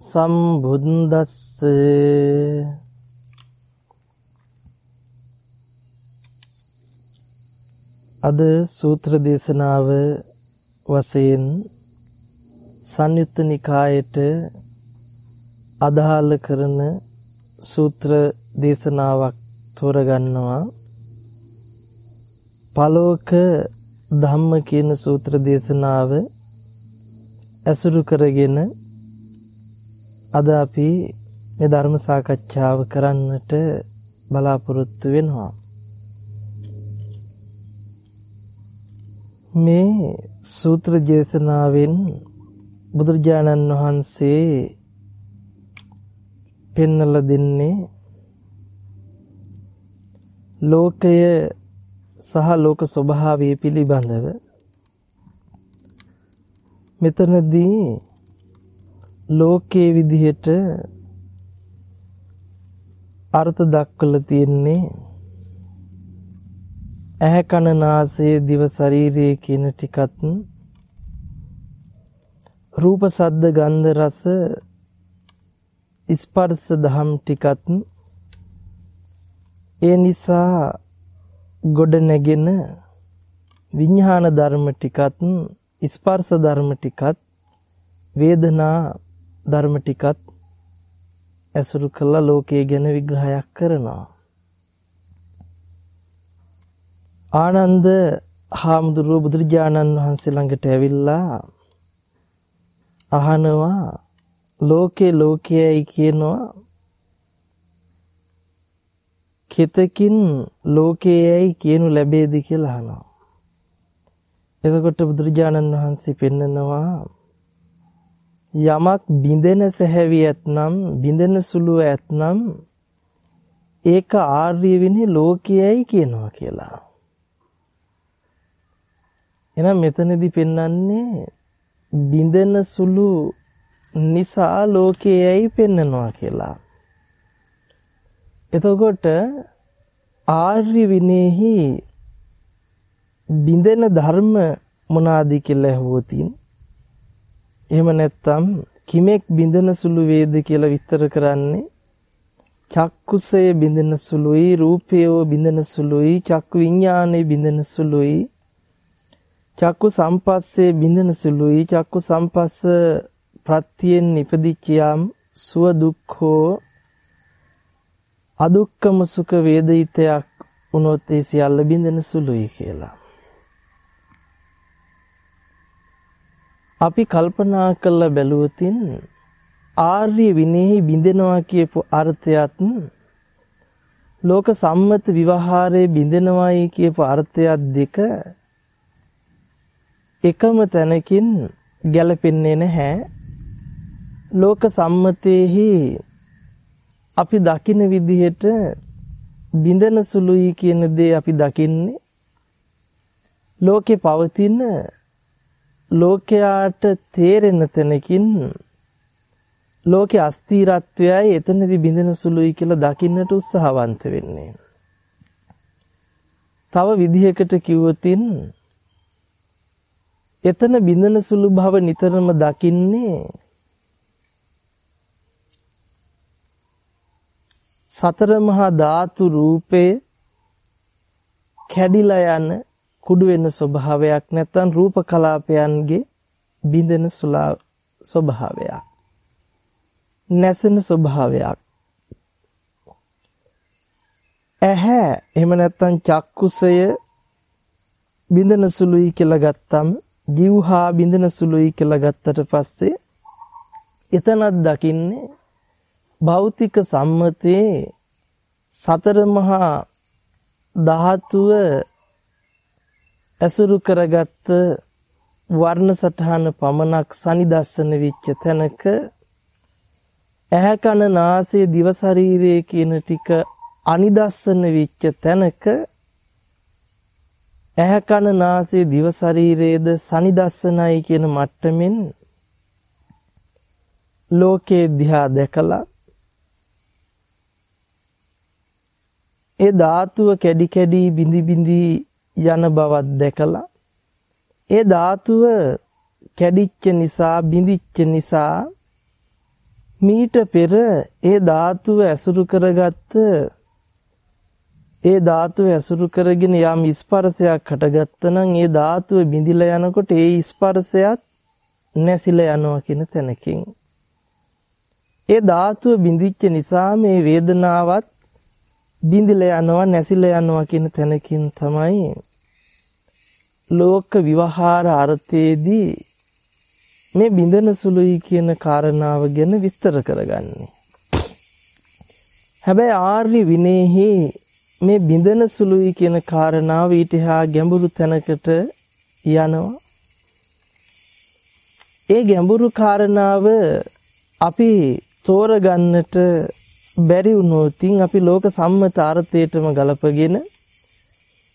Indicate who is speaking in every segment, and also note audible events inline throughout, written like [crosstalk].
Speaker 1: සම්බුද්දස්ස අද සූත්‍ර දේශනාව වශයෙන් සංයුත්ත නිකායට අදාළ කරන සූත්‍ර දේශනාවක් තෝරගන්නවා. පලෝක ධම්ම කියන සූත්‍ර දේශනාව ඇසුරු කරගෙන අද අපි මේ ධර්ම සාකච්ඡාව කරන්නට බලාපොරොත්තු වෙනවා. මේ සූත්‍ර දේශනාවෙන් බුදුරජාණන් වහන්සේ පෙන්වලා දෙන්නේ ලෝකය සහ ලෝක ස්වභාවය පිළිබඳව මෙතනදී ලෝකයේ විදිහට අර්ථ දක්වලා තියෙන්නේ ඇහැ කන නාසය දිව ශරීරය කියන ටිකත්. රූප සද්ද ගන්ධ රස ස්පර්ශ දහම් ටිකත්. ඒ නිසා ගොඩ නැගෙන විඥාන ධර්ම ටිකත් ස්පර්ශ ධර්ම ටිකත් වේදනා ධර්ම ටිකත් ඇසුරු කළා ලෝකයේ ගැන විග්‍රහයක් කරනවා. ආනන්ද හාමුදුරුව බුදුරජාණන් වහන්සේ ළඟට ඇවිල්ලා අහනවා ලෝකේ ලෝකයයි කියනවා කෙතකින් ලෝකයේයි කියනු ලැබේද කියලා අහනවා. එතකොට බුදුරජාණන් වහන්සේ පෙන්නනවා යමක් බිඳෙන සැහැවි ඇතනම් බිඳෙන සුළු ඇතනම් ඒක ආර්ය විනේ ලෝකයයි කියනවා කියලා. එහෙනම් මෙතනදී පෙන්වන්නේ බිඳෙන සුළු නිසා ලෝකයයි පෙන්නනවා කියලා. එතකොට ආර්ය විනේහි බිඳෙන ධර්ම මොනවාද කියලා ඇහුවොතින් එහෙම නැත්නම් කිමෙක් බින්දන සුළු වේද කියලා විස්තර කරන්නේ? චක්කුසය බින්දන සුළුයි රූපය බින්දන සුළුයි චක්කු විඥානය බින්දන සුළුයි චක්කු සම්පස්සේ බින්දන සුළුයි චක්කු සම්පස්ස ප්‍රත්‍යයෙන් නිපදිච්චයම් සුව දුක්ඛෝ අදුක්කම සුඛ වේදිතයක් වුණොත් ඒ සියල්ල බින්දන සුළුයි කියලා. අපි කල්පනා කරලා බැලුවොතින් ආර්ය විනයෙහි බිඳෙනවා කියපු අර්ථයත් ලෝක සම්මත විවහාරයේ බිඳෙනවායි කියපු අර්ථයත් දෙක එකම තැනකින් ගැලපෙන්නේ නැහැ. ලෝක සම්මතයේහි අපි දකින විදිහට බිඳෙන සුළුයි කියන දේ අපි දකින්නේ. ලෝකේ පවතින ලෝකයාට තේරෙන තැනකින් ලෝකයේ අස්තිරත්වයයි එතනදි බිඳෙන සුළුයි කියලා දකින්නට උත්සාහවන්ත වෙන්නේ. තව විදිහකට කිව්වොතින් එතන බිඳෙන සුළු භව නිතරම දකින්නේ සතර මහා ධාතු රූපේ කැඩිලා යන කුඩු වෙන ස්වභාවයක් නැත්නම් රූප කලාපයන්ගේ බිඳෙන සුලා ස්වභාවයක්. නැසෙන ස්වභාවයක්. ඇහැ එහෙම නැත්නම් චක්කුසය බිඳෙන සුළුයි කියලා ගත්තම් ජීවහා බිඳෙන සුළුයි කියලා ගත්තට පස්සේ එතනක් දකින්නේ භෞතික සම්මතයේ සතර මහා ධාතුව ඇසුරු කරගත්ත වර්ණ සටහන පමණක් සනිදස්සන වෙච්ච තැනක ඇහැ කන නාසය දිව ශරීරය කියන ටික අනිදස්සන වෙච්ච තැනක ඇහැ කන නාසය දිව ශරීරයේද සනිදස්සනයි කියන මට්ටමින් ලෝකේ දිහා දැකලා ඒ ධාතුව කැඩි කැඩි බිඳි බිඳි යන බවක් දැකලා ඒ ධාතුව කැඩිච්ච නිසා බිඳිච්ච නිසා මීට පෙර ඒ ධාතුව ඇසුරු කරගත්ත ඒ ධාතුව ඇසුරු කරගෙන යම් ස්පර්ශයක් හටගත්තා ඒ ධාතුව බිඳිලා යනකොට ඒ ස්පර්ශයත් නැසිලා යනවා කියන තැනකින්. ඒ ධාතුව බිඳිච්ච නිසා මේ වේදනාවත් බිඳිලා යනවා නැසිලා යනවා කියන තැනකින් තමයි ලෝක විවහාර අර්ථයේදී මේ බිඳන සුළුයි කියන කාරණාව ගැන විස්තර කරගන්නේ. හැබැයි ආර්ය විනේහි මේ බිඳන සුළුයි කියන කාරණාව ඊට හා ගැඹුරු තැනකට යනවා. ඒ ගැඹුරු කාරණාව අපි තෝරගන්නට බැරි වුණොත් අපි ලෝක සම්මත අර්ථයටම ගලපගෙන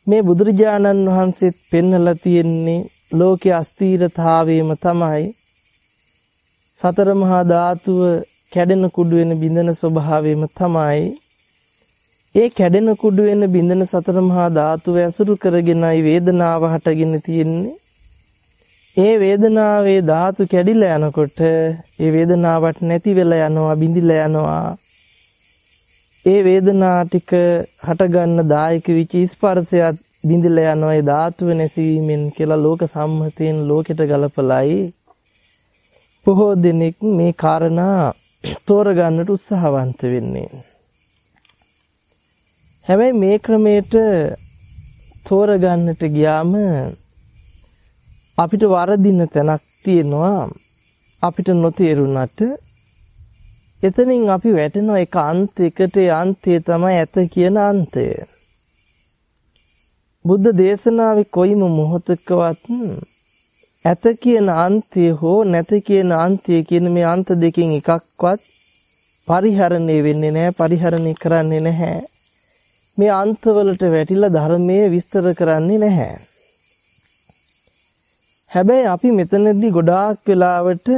Speaker 1: මේ බුදුරජාණන් වහන්සේත් පෙන්වලා තියෙන්නේ ලෝකයේ අස්තීරතාවයම තමයි සතර මහා ධාතුව කැඩෙන කුඩු වෙන බිඳෙන ස්වභාවයම තමයි. ඒ කැඩෙන කුඩු වෙන බිඳෙන සතර මහා ධාතුව ඇසුරු කරගෙනයි වේදනාව හටගෙන තියෙන්නේ. ඒ වේදනාවේ ධාතු කැඩිලා යනකොට ඒ වේදනාවට නැති වෙලා යනවා බිඳිලා යනවා. ඒ වේදනා ටික හටගන්න දායක විච ස්පර්ශයත් බිඳිලා යනවා. ඒ ධාතුව නැසීමෙන් කියලා ලෝක සම්මතයෙන් ලෝකෙට ගලපලයි. බොහෝ දෙනෙක් මේ කාරණා තෝරගන්නට උත්සාහවන්ත වෙන්නේ. හැබැයි මේ ක්‍රමයට තෝරගන්නට ගියාම අපිට වරදින තැනක් තියෙනවා. අපිට නොතේරුණාට එතනින් අපි වැටෙන එක අන්තයකට ඒ අන්තය තමයි ඇත කියන අන්තය. බුද්ධ දේශනාවේ කොයිම මොහොතකවත් ඇත කියන අන්තය හෝ නැත කියන අන්තය කියන මේ අන්ත දෙකෙන් එකක්වත් පරිහරණය වෙන්නේ නැහැ පරිහරණය කරන්නේ නැහැ මේ අන්තවලට වැටිලා ධර්මයේ විස්තර කරන්නේ නැහැ හැබැයි අපි මෙතනදී ගොඩාක් වෙලාවට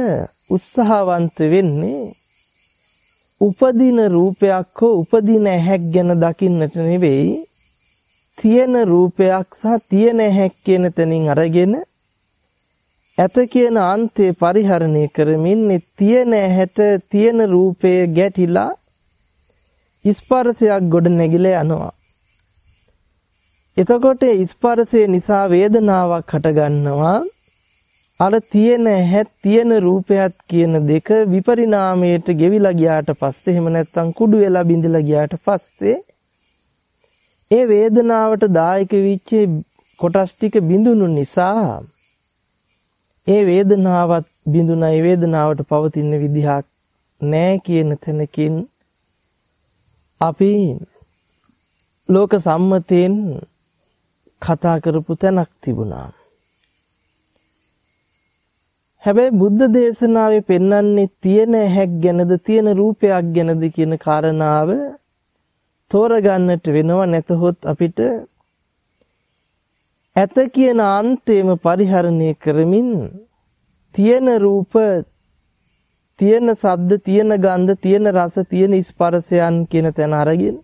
Speaker 1: උත්සාහවන්ත වෙන්නේ උපදින රූපයක් හෝ උපදින ඇහැක් ගැන දකින්නට නෙවෙයි තියෙන රූපයක් සහ තියෙන ඇහැක් කියන තැනින් අරගෙන ඇත කියන අන්තේ පරිහරණය කරමින් තියෙන ඇහැට තියෙන රූපය ගැටිලා ස්පර්ශයක් ගොඩ නැගිලා යනවා. එතකොට ස්පර්ශය නිසා වේදනාවක් හටගන්නවා. අර තියෙන හැත් තියෙන රූපයත් කියන දෙක විපරිණාමයට ගෙවිලා ගියාට පස්සේ එහෙම නැත්නම් කුඩු වෙලා බිඳලා ගියාට පස්සේ ඒ වේදනාවට දායක වෙච්ච කොටස් ටික බිඳුණු නිසා ඒ වේදනාවත් බිඳුණයි වේදනාවට පවතින විදිහක් නෑ කියන තැනකින් අපි ලෝක සම්මතයෙන් කතා කරපු තැනක් තිබුණා. හැබැයි බුද්ධ දේශනාවේ පෙන්වන්නේ තියෙන හැක් ගැනද තියෙන රූපයක් ගැනද කියන කාරණාව තෝරගන්නට වෙනව නැතහොත් අපිට ඇත කියන අන්තේම පරිහරණය කරමින් තියෙන රූප තියෙන ශබ්ද තියෙන ගන්ධ තියෙන රස තියෙන ස්පර්ශයන් කියන තැන අරගෙන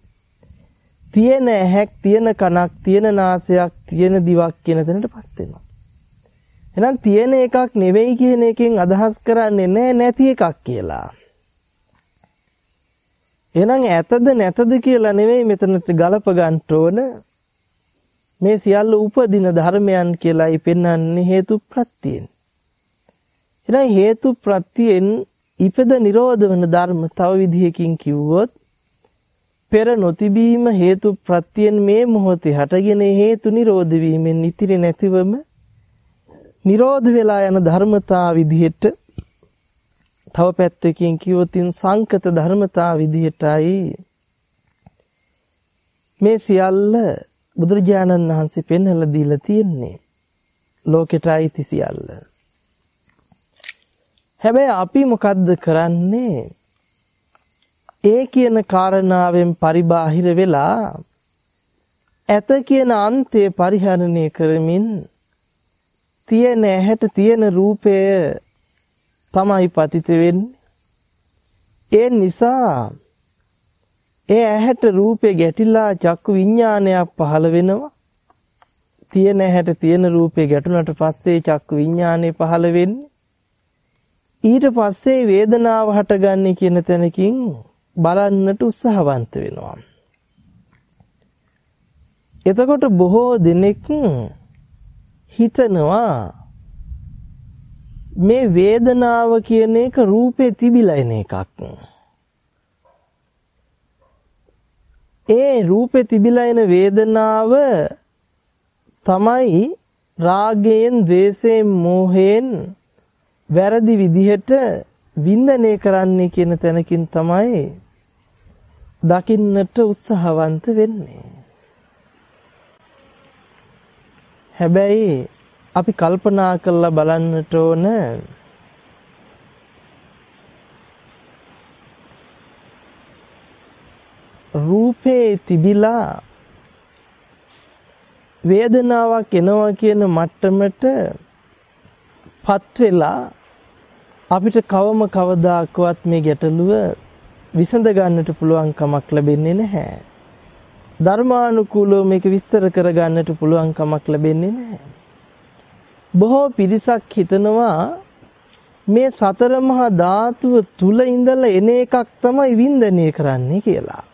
Speaker 1: තියෙන ඇහැක් තියෙන කනක් තියෙන නාසයක් තියෙන දිවක් කියන තැනටපත් වෙනවා. එහෙනම් තියෙන එකක් නෙවෙයි කියන එකෙන් අදහස් කරන්නේ නැහැ නැති එකක් කියලා. එහෙනම් ඇතද නැතද කියලා නෙවෙයි මෙතනට ගලප ගන්න ඕන. මේ සියල්ල උපදින ධර්මයන් කියලායි පෙන්වන්නේ හේතු ප්‍රත්‍යයෙන්. එහෙනම් හේතු ප්‍රත්‍යයෙන් ඉපද නිරෝධ වෙන ධර්ම තව විදිහකින් කිව්වොත් පෙර නොතිබීම හේතු ප්‍රත්‍යයෙන් මේ මොහොතේ හටගෙන හේතු නිරෝධ වීමෙන් ඉතිරි නැතිවම නිරෝධ වෙලා යන ධර්මතා විදිහට තව පැත්තකින් කිව්වොතින් සංකත ධර්මතා විදිහටයි මේ සියල්ල බුදුරජාණන් වහන්සේ පෙන්වලා දීලා තියෙන්නේ ලෝකෙට අයිති සියල්ල. හැබැයි අපි මොකද්ද කරන්නේ? ඒ කියන කාරණාවෙන් පරිබාහිර වෙලා ඇත කියන අන්තය පරිහරණය කරමින් තියෙන ඇහැට තියෙන රූපය තමයි පතිත වෙන්නේ. ඒ නිසා ඒ ඇහැට රූපේ ගැටිලා චක්කු විඥානයක් පහළ වෙනවා. තියෙන ඇහැට තියෙන රූපේ ගැටුණට පස්සේ චක්කු විඥානය පහළ වෙන්නේ. ඊට පස්සේ වේදනාව හටගන්නේ කියන තැනකින් බලන්නට උත්සාහවන්ත වෙනවා. එතකොට බොහෝ දෙනෙක් හිතනවා මේ වේදනාව කියන එක රූපේ තිබිලා එන එකක්. ඒ රූපේ තිබිලා එන වේදනාව තමයි රාගයෙන්, ద్వේෂයෙන්, මෝහයෙන් වැරදි විදිහට වින්දනය කරන්නේ කියන තැනකින් තමයි දකින්නට උත්සාහවන්ත වෙන්නේ. හැබැයි අපි කල්පනා කරලා බලන්නට ඕන රූපේ තිබිලා වේදනාවක් එනවා කියන මට්ටමට පත් වෙලා අපිට කවම කවදාකවත් මේ ගැටලුව විසඳ ගන්නට පුළුවන් කමක් ලැබෙන්නේ නැහැ. ධර්මානුකූලව මේක විස්තර කරගන්නට පුළුවන් කමක් ලැබෙන්නේ නැහැ. බොහෝ පිරිසක් හිතනවා මේ සතර මහා ධාතුව තුල ඉඳලා එන එකක් තමයි වින්දනය කරන්නේ කියලා.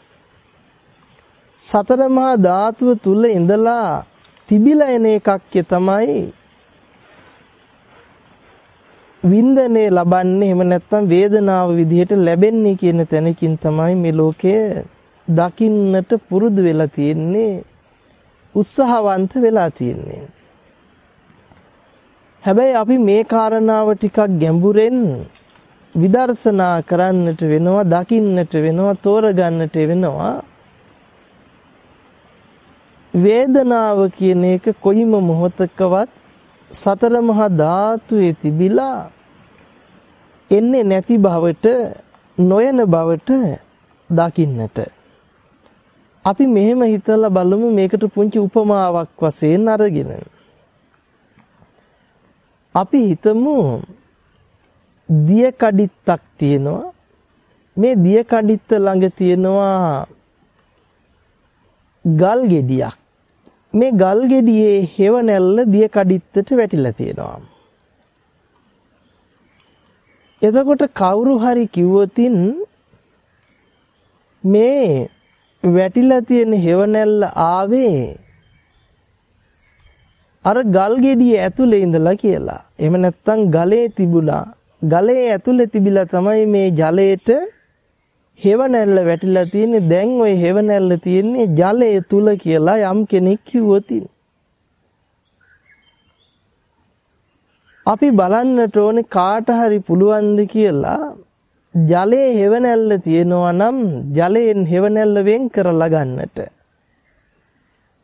Speaker 1: සතර මහා ධාතුව තුල ඉඳලා තිබිලා එන එකක් තමයි වින්දනය ලබන්නේ එහෙම නැත්නම් වේදනාව විදිහට ලැබෙන්නේ කියන තැනකින් තමයි මේ ලෝකයේ දකින්නට පුරුදු වෙලා තියෙන්නේ උත්සාහවන්ත වෙලා තියෙන්නේ. හැබැයි අපි මේ කාරණාව ටිකක් ගැඹුරෙන් විදර්ශනා කරන්නට වෙනවා දකින්නට වෙනවා තෝරගන්නට වෙනවා. වේදනාව කියන එක කොයිම මොහොතකවත් සතර මහා ධාතුවේ තිබිලා එන්නේ නැති බවට නොයන බවට දකින්නට. අපි මෙහෙම හිතලා බලමු මේකට පුංචි උපමාවක් වශයෙන් අරගෙන. අපි හිතමු දිය කඩਿੱත්තක් තියෙනවා. මේ දිය කඩਿੱත්ත ළඟ තියෙනවා ගල් ගෙඩියක්. මේ ගල් ගෙඩියේ හෙවණැල්ල දිය කඩਿੱත්තට වැටිලා තියෙනවා. එතකොට කවුරු හරි කිව්වොතින් මේ වැටිලා තියෙන හෙවණැල්ල ආවේ අර ගල් ගෙඩිය ඇතුලේ ඉඳලා කියලා. එහෙම නැත්නම් ගලේ තිබුණා. ගලේ ඇතුලේ තිබිලා තමයි මේ ජලයට හෙවණැල්ල වැටිලා තියෙන්නේ. දැන් ওই හෙවණැල්ල තියෙන්නේ ජලයේ තුල කියලා යම් කෙනෙක් කිව්වොත් අපි බලන්නට ඕනේ කාට හරි පුළුවන්ද කියලා ජලයේ හෙවණැල්ල තියෙනවා නම් ජලයෙන් හෙවණැල්ල වෙන් කරලා ගන්නට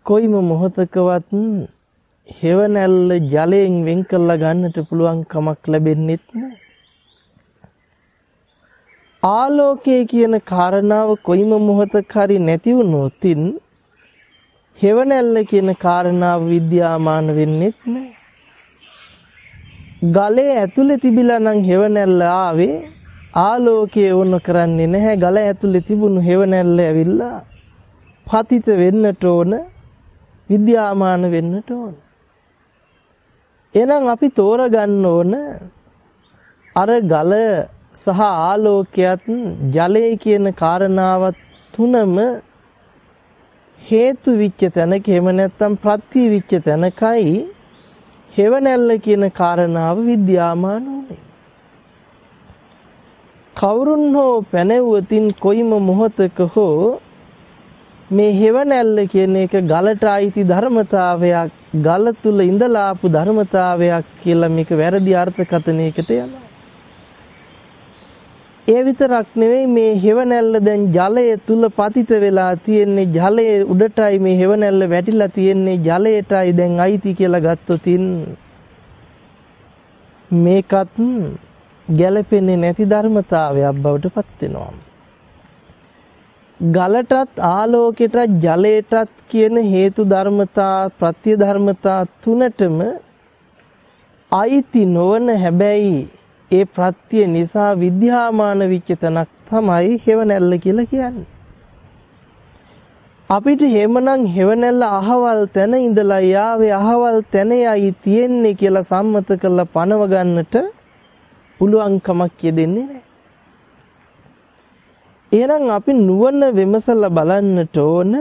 Speaker 1: කොයිම මොහතකවත් හෙවණැල්ල ජලයෙන් වෙන් කරලා ගන්නට පුළුවන් කමක් ලැබෙන්නේ නැහැ. ආලෝකය කියන කාරණාව කොයිම මොහොතක හරි නැති වුණොතින් හෙවණැල්ල කියන කාරණාව විද්‍යාමාන වෙන්නේ නැහැ. ගලේ ඇතුලේ තිබිලා නම් හෙවණැල්ල ආවේ ආලෝකය වුණ කරන්නේ නැහැ. ගල ඇතුලේ තිබුණු හෙවණැල්ල ඇවිල්ලා පතිත වෙන්නට ඕන විද්‍යාමාන වෙන්නට ඕන. එහෙනම් අපි තෝරගන්න ඕන අර ගල සහ ආලෝකයත් ජලය කියන කාරණාවත් තුනම හේතු විච්ච තැනක එහෙම නැත්නම් ප්‍රත්‍ය විච්ච තැනකයි හෙවණැල්ල කියන කාරණාව විද්‍යාමාන උනේ. කවුරුන් හෝ පැනෙව්වතින් කොයිම මොහොතක හෝ මේ හෙවණැල්ල කියන එක ගලට අයිති ධර්මතාවයක් ගල තුල ඉඳලා ආපු ධර්මතාවයක් කියලා මේක වැරදි අර්ථකථනයකට යනවා. ඒ විතරක් නෙවෙයි මේ හෙවණැල්ල දැන් ජලය තුල පතිත වෙලා තියෙන්නේ ජලයේ උඩටයි මේ හෙවණැල්ල වැටිලා තියෙන්නේ ජලයටයි දැන් අයිති කියලා ගත්තොත් මේකත් ගැළපෙන්නේ නැති ධර්මතාවයක් බවට පත් වෙනවා. ගලටත් ආලෝකයටත් ජලයටත් කියන හේතු ධර්මතා ප්‍රත්‍ය ධර්මතා තුනටම අයිති නොවන හැබැයි ඒ ප්‍රත්‍ය නිසා විද්‍යාමාන විච්ච තැනක් තමයි හෙවණැල්ල කියලා කියන්නේ. අපිට හැමනම් හෙවණැල්ල අහවල් තැන ඉඳලා යාවේ අහවල් තැනයයි තියෙන්නේ කියලා සම්මත කරලා පනව ගන්නට පුළුවන් කමක් යෙදෙන්නේ නැහැ. එහෙනම් අපි නුවණ විමසලා බලන්නට ඕන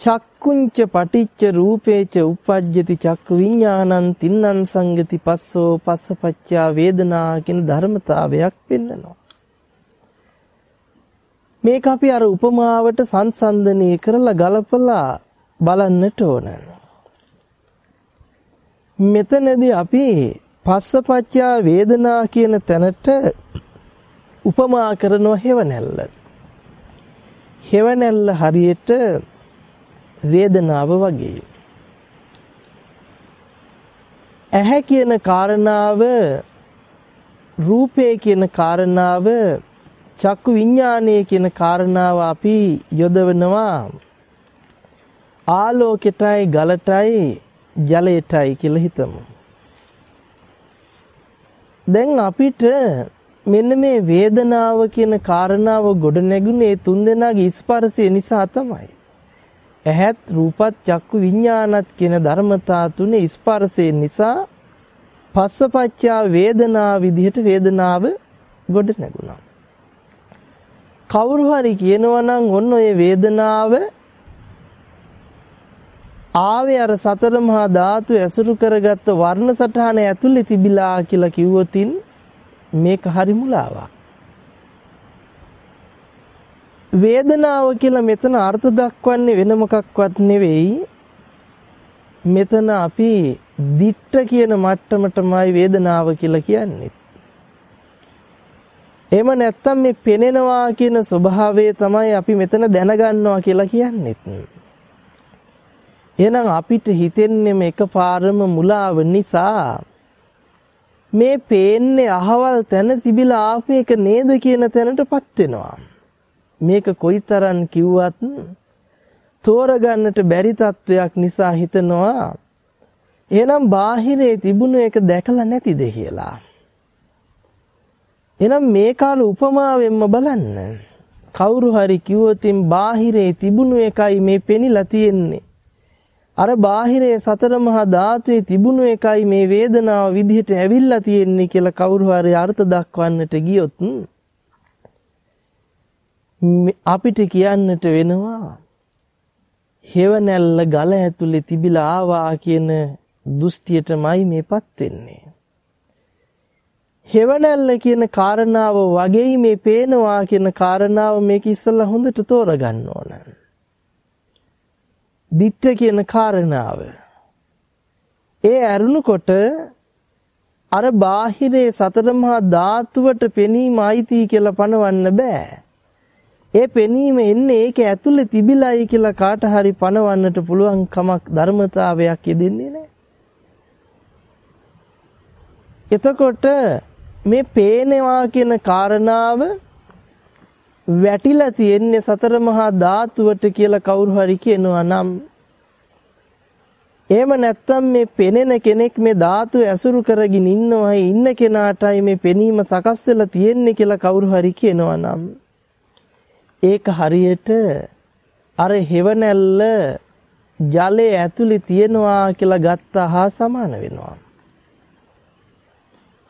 Speaker 1: චක්කුංච පටිච්ච රූපේච උපජ්ජති චක්කු විඥානං තින්නං සංගති පස්සෝ පස්සපච්චා වේදනා කියන ධර්මතාවයක් පෙන්වනවා. මේක අපි අර උපමාවට සංසන්දනය කරලා ගලපලා බලන්නට ඕන. මෙතනදී අපි පස්සපච්චා වේදනා කියන තැනට උපමා කරනවා හෙවණැල්ල. හෙවණැල්ල හරියට වේදනාව වගේ. ඇහැ කියන කාරණාව රූපේ කියන කාරණාව චක්කු විඥානය කියන කාරණාව අපි යොදවනවා ආලෝකයටයි ගලටයි ජලයටයි කියලා හිතමු. දැන් අපිට මෙන්න මේ වේදනාව කියන කාරණාව ගොඩ නැගුණේ තුන්දෙනාගේ ස්පර්ශය නිසා තමයි. ඇහත් රූපත් චක්කු විඥානත් කියන ධර්මතා තුනේ ස්පර්ශය නිසා පස්සපච්චා වේදනා විදිහට වේදනාව ගොඩ නැගුණා. කවුරු හරි කියනවා නම් ඔන්න ඔය වේදනාව ආවේ අර සතර මහා ධාතු ඇසුරු කරගත්ත වර්ණ සටහන ඇතුලේ තිබිලා කියලා කිව්වොතින් මේක හරි මුලාවක්. වේදනාව කියලා මෙතන අර්ථ දක්වන්නේ වෙන මොකක්වත් නෙවෙයි. මෙතන අපි දිට්ඨ කියන මට්ටමටමයි වේදනාව කියලා කියන්නේ. එහෙම නැත්තම් මේ පෙනෙනවා කියන ස්වභාවය තමයි අපි මෙතන දැනගන්නවා කියලා කියන්නේත්. එහෙනම් අපිට හිතෙන්නේ මේකපාරම මුලාව නිසා මේ පේන්නේ අහවල් තැන තිබිලා ආපු එක නේද කියන තැනටපත් වෙනවා. මේක කොයිතරම් කිව්වත් තෝරගන්නට බැරි තත්වයක් නිසා හිතනවා එහෙනම් බාහිරේ තිබුණු එක දැකලා නැතිද කියලා. එහෙනම් මේ කාල උපමාවෙන්ම බලන්න. කවුරු හරි කිව්වොතින් බාහිරේ තිබුණු එකයි මේ පෙනිලා තියෙන්නේ. අර බාහිරේ සතර මහා ධාතුවේ තිබුණු එකයි මේ වේදනාව විදිහට ඇවිල්ලා තියෙන්නේ කියලා කවුරු හරි අර්ථ දක්වන්නට ගියොත් අපිට කියන්නට වෙනවා හේවණැල්ල ගල ඇතුලේ තිබිලා ආවා කියන දෘෂ්ටියටමයි මේපත් වෙන්නේ. හෙවණැල්ල කියන කාරණාව වගේ මේ පේනවා කියන කාරණාව මේක ඉස්සෙල්ලා හොඳට තෝරගන්න ඕන. දිට්ඨ කියන කාරණාව. ඒ අරුණකොට අර බාහිරේ සතර මහා ධාතුවට පෙනීම අයිති කියලා පනවන්න බෑ. ඒ පෙනීම එන්නේ ඒක ඇතුලේ තිබිලායි කියලා කාට හරි පනවන්නට පුළුවන් කමක් ධර්මතාවයක් යෙදෙන්නේ නැහැ. එතකොට මේ පේනවා කියන කාරණාව වැටිලා තියෙන්නේ සතර මහා ධාතුවට කියලා කවුරු හරි කියනවා නම් එහෙම නැත්නම් මේ පෙනෙන කෙනෙක් මේ ධාතු ඇසුරු කරගෙන ඉන්නවා ඉන්න කෙනාටයි මේ පෙනීම සකස් වෙලා තියෙන්නේ කියලා කවුරු හරි කියනවා නම් ඒක හරියට අර හෙවණැල්ල ජලයේ ඇතුලේ තියෙනවා කියලා ගත්තා හා සමාන වෙනවා.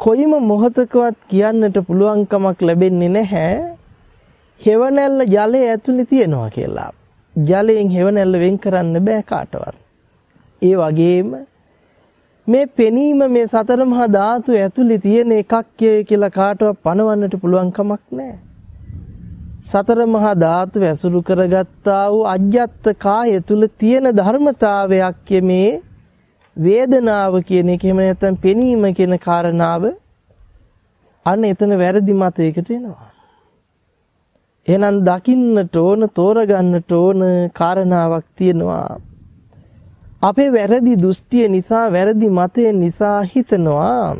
Speaker 1: කොයිම මොහතකවත් කියන්නට පුළුවන් කමක් ලැබෙන්නේ නැහැ. හෙවණැල්ල ජලයේ ඇතුලේ තියනවා කියලා. ජලයෙන් හෙවණැල්ල වෙන් කරන්න බෑ කාටවත්. ඒ වගේම මේ පෙනීම මේ සතර මහා ධාතු ඇතුලේ තියෙන එකක් කියලා කාටවත් පණවන්නට පුළුවන් කමක් නැහැ. සතර මහා ධාතු ඇසුරු කරගත්තා වූ අජ්‍යත්ත කාය තුල තියෙන ධර්මතාවයක් මේ වේදනාව කියන එක එහෙම නැත්නම් පෙනීම කියන කාරණාව අන්න එතන වැරදි මතයකට එනවා. එහෙනම් දකින්නට ඕන තෝරගන්නට ඕන කාරණාවක් තියෙනවා. අපේ වැරදි දෘෂ්ටිය නිසා වැරදි මතය නිසා හිතනවා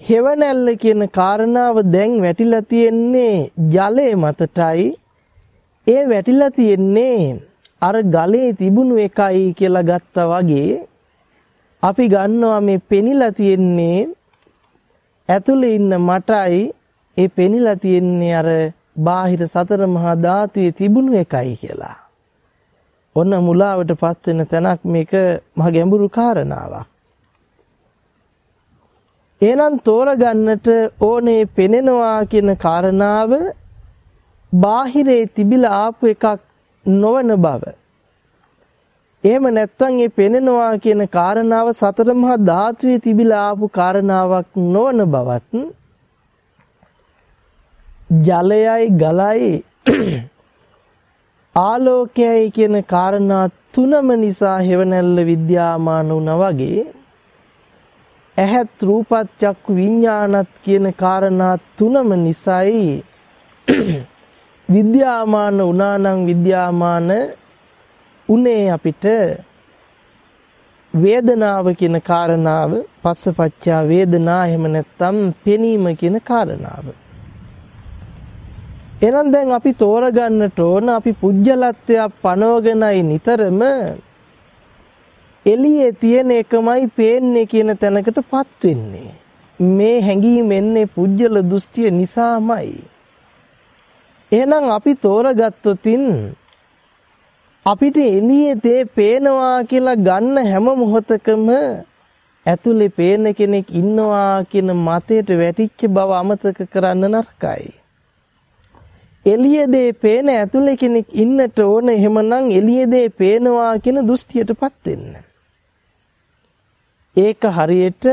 Speaker 1: හෙවණැල්ල කියන කාරණාව දැන් වැටිලා තියෙන්නේ ජලයේ මතටයි. ඒ වැටිලා තියෙන්නේ අර ගලේ තිබුණු එකයි කියලා ගත්තා වගේ අපි ගන්නවා මේ පෙනිලා තියෙන්නේ ඇතුලේ ඉන්න මටයි ඒ පෙනිලා තියෙන්නේ අර බාහිර සතර මහා ධාතුවේ තිබුණු එකයි කියලා. ඔන්න මුලාවටපත් වෙන තැනක් මේක මහ ගැඹුරු කාරණාවක්. එහෙනම් තෝරගන්නට ඕනේ පෙනෙනවා කියන කාරණාව බාහිරේ තිබිලා ආපු එකක් නොවන බව. එහෙම නැත්නම් මේ පෙනෙනවා කියන කාරණාව සතර මහා ධාතුවේ තිබිලා ආපු කාරණාවක් නොවන බවත් ජලයයි ගලයි [clears throat] ආලෝකයයි කියන කාරණා තුනම නිසා හෙවණැල්ල විද්‍යාමාන වුණා වගේ ඇහත් රූපත් චක්කු විඥානත් කියන කාරණා තුනම නිසයි [clears throat] විද්‍යාමාන වුණා නම් විද්‍යාමාන උනේ අපිට වේදනාව කියන කාරණාව පස්සපච්චා වේදනා එහෙම නැත්නම් පෙනීම කියන කාරණාව. එහෙනම් දැන් අපි තෝරගන්නට ඕන අපි පුජ්‍යලත්වයක් පනවගෙනයි නිතරම එළියේ තියෙන එකමයි පේන්නේ කියන තැනකටපත් වෙන්නේ. මේ හැඟීම එන්නේ පුජ්‍යල දෘෂ්ටිය නිසාමයි. එහෙනම් අපි තෝරගත්තොතින් අපිට එළියේ තේ පේනවා කියලා ගන්න හැම මොහොතකම ඇතුලේ පේන කෙනෙක් ඉන්නවා කියන මතයට වැටිච්ච බව අමතක කරන්න නරකයි. එළියේ දේ පේන ඇතුලේ කෙනෙක් ඉන්නට ඕන එහෙමනම් එළියේ දේ පේනවා කියන දෘෂ්ටියටපත් වෙන්න. ඒක හරියට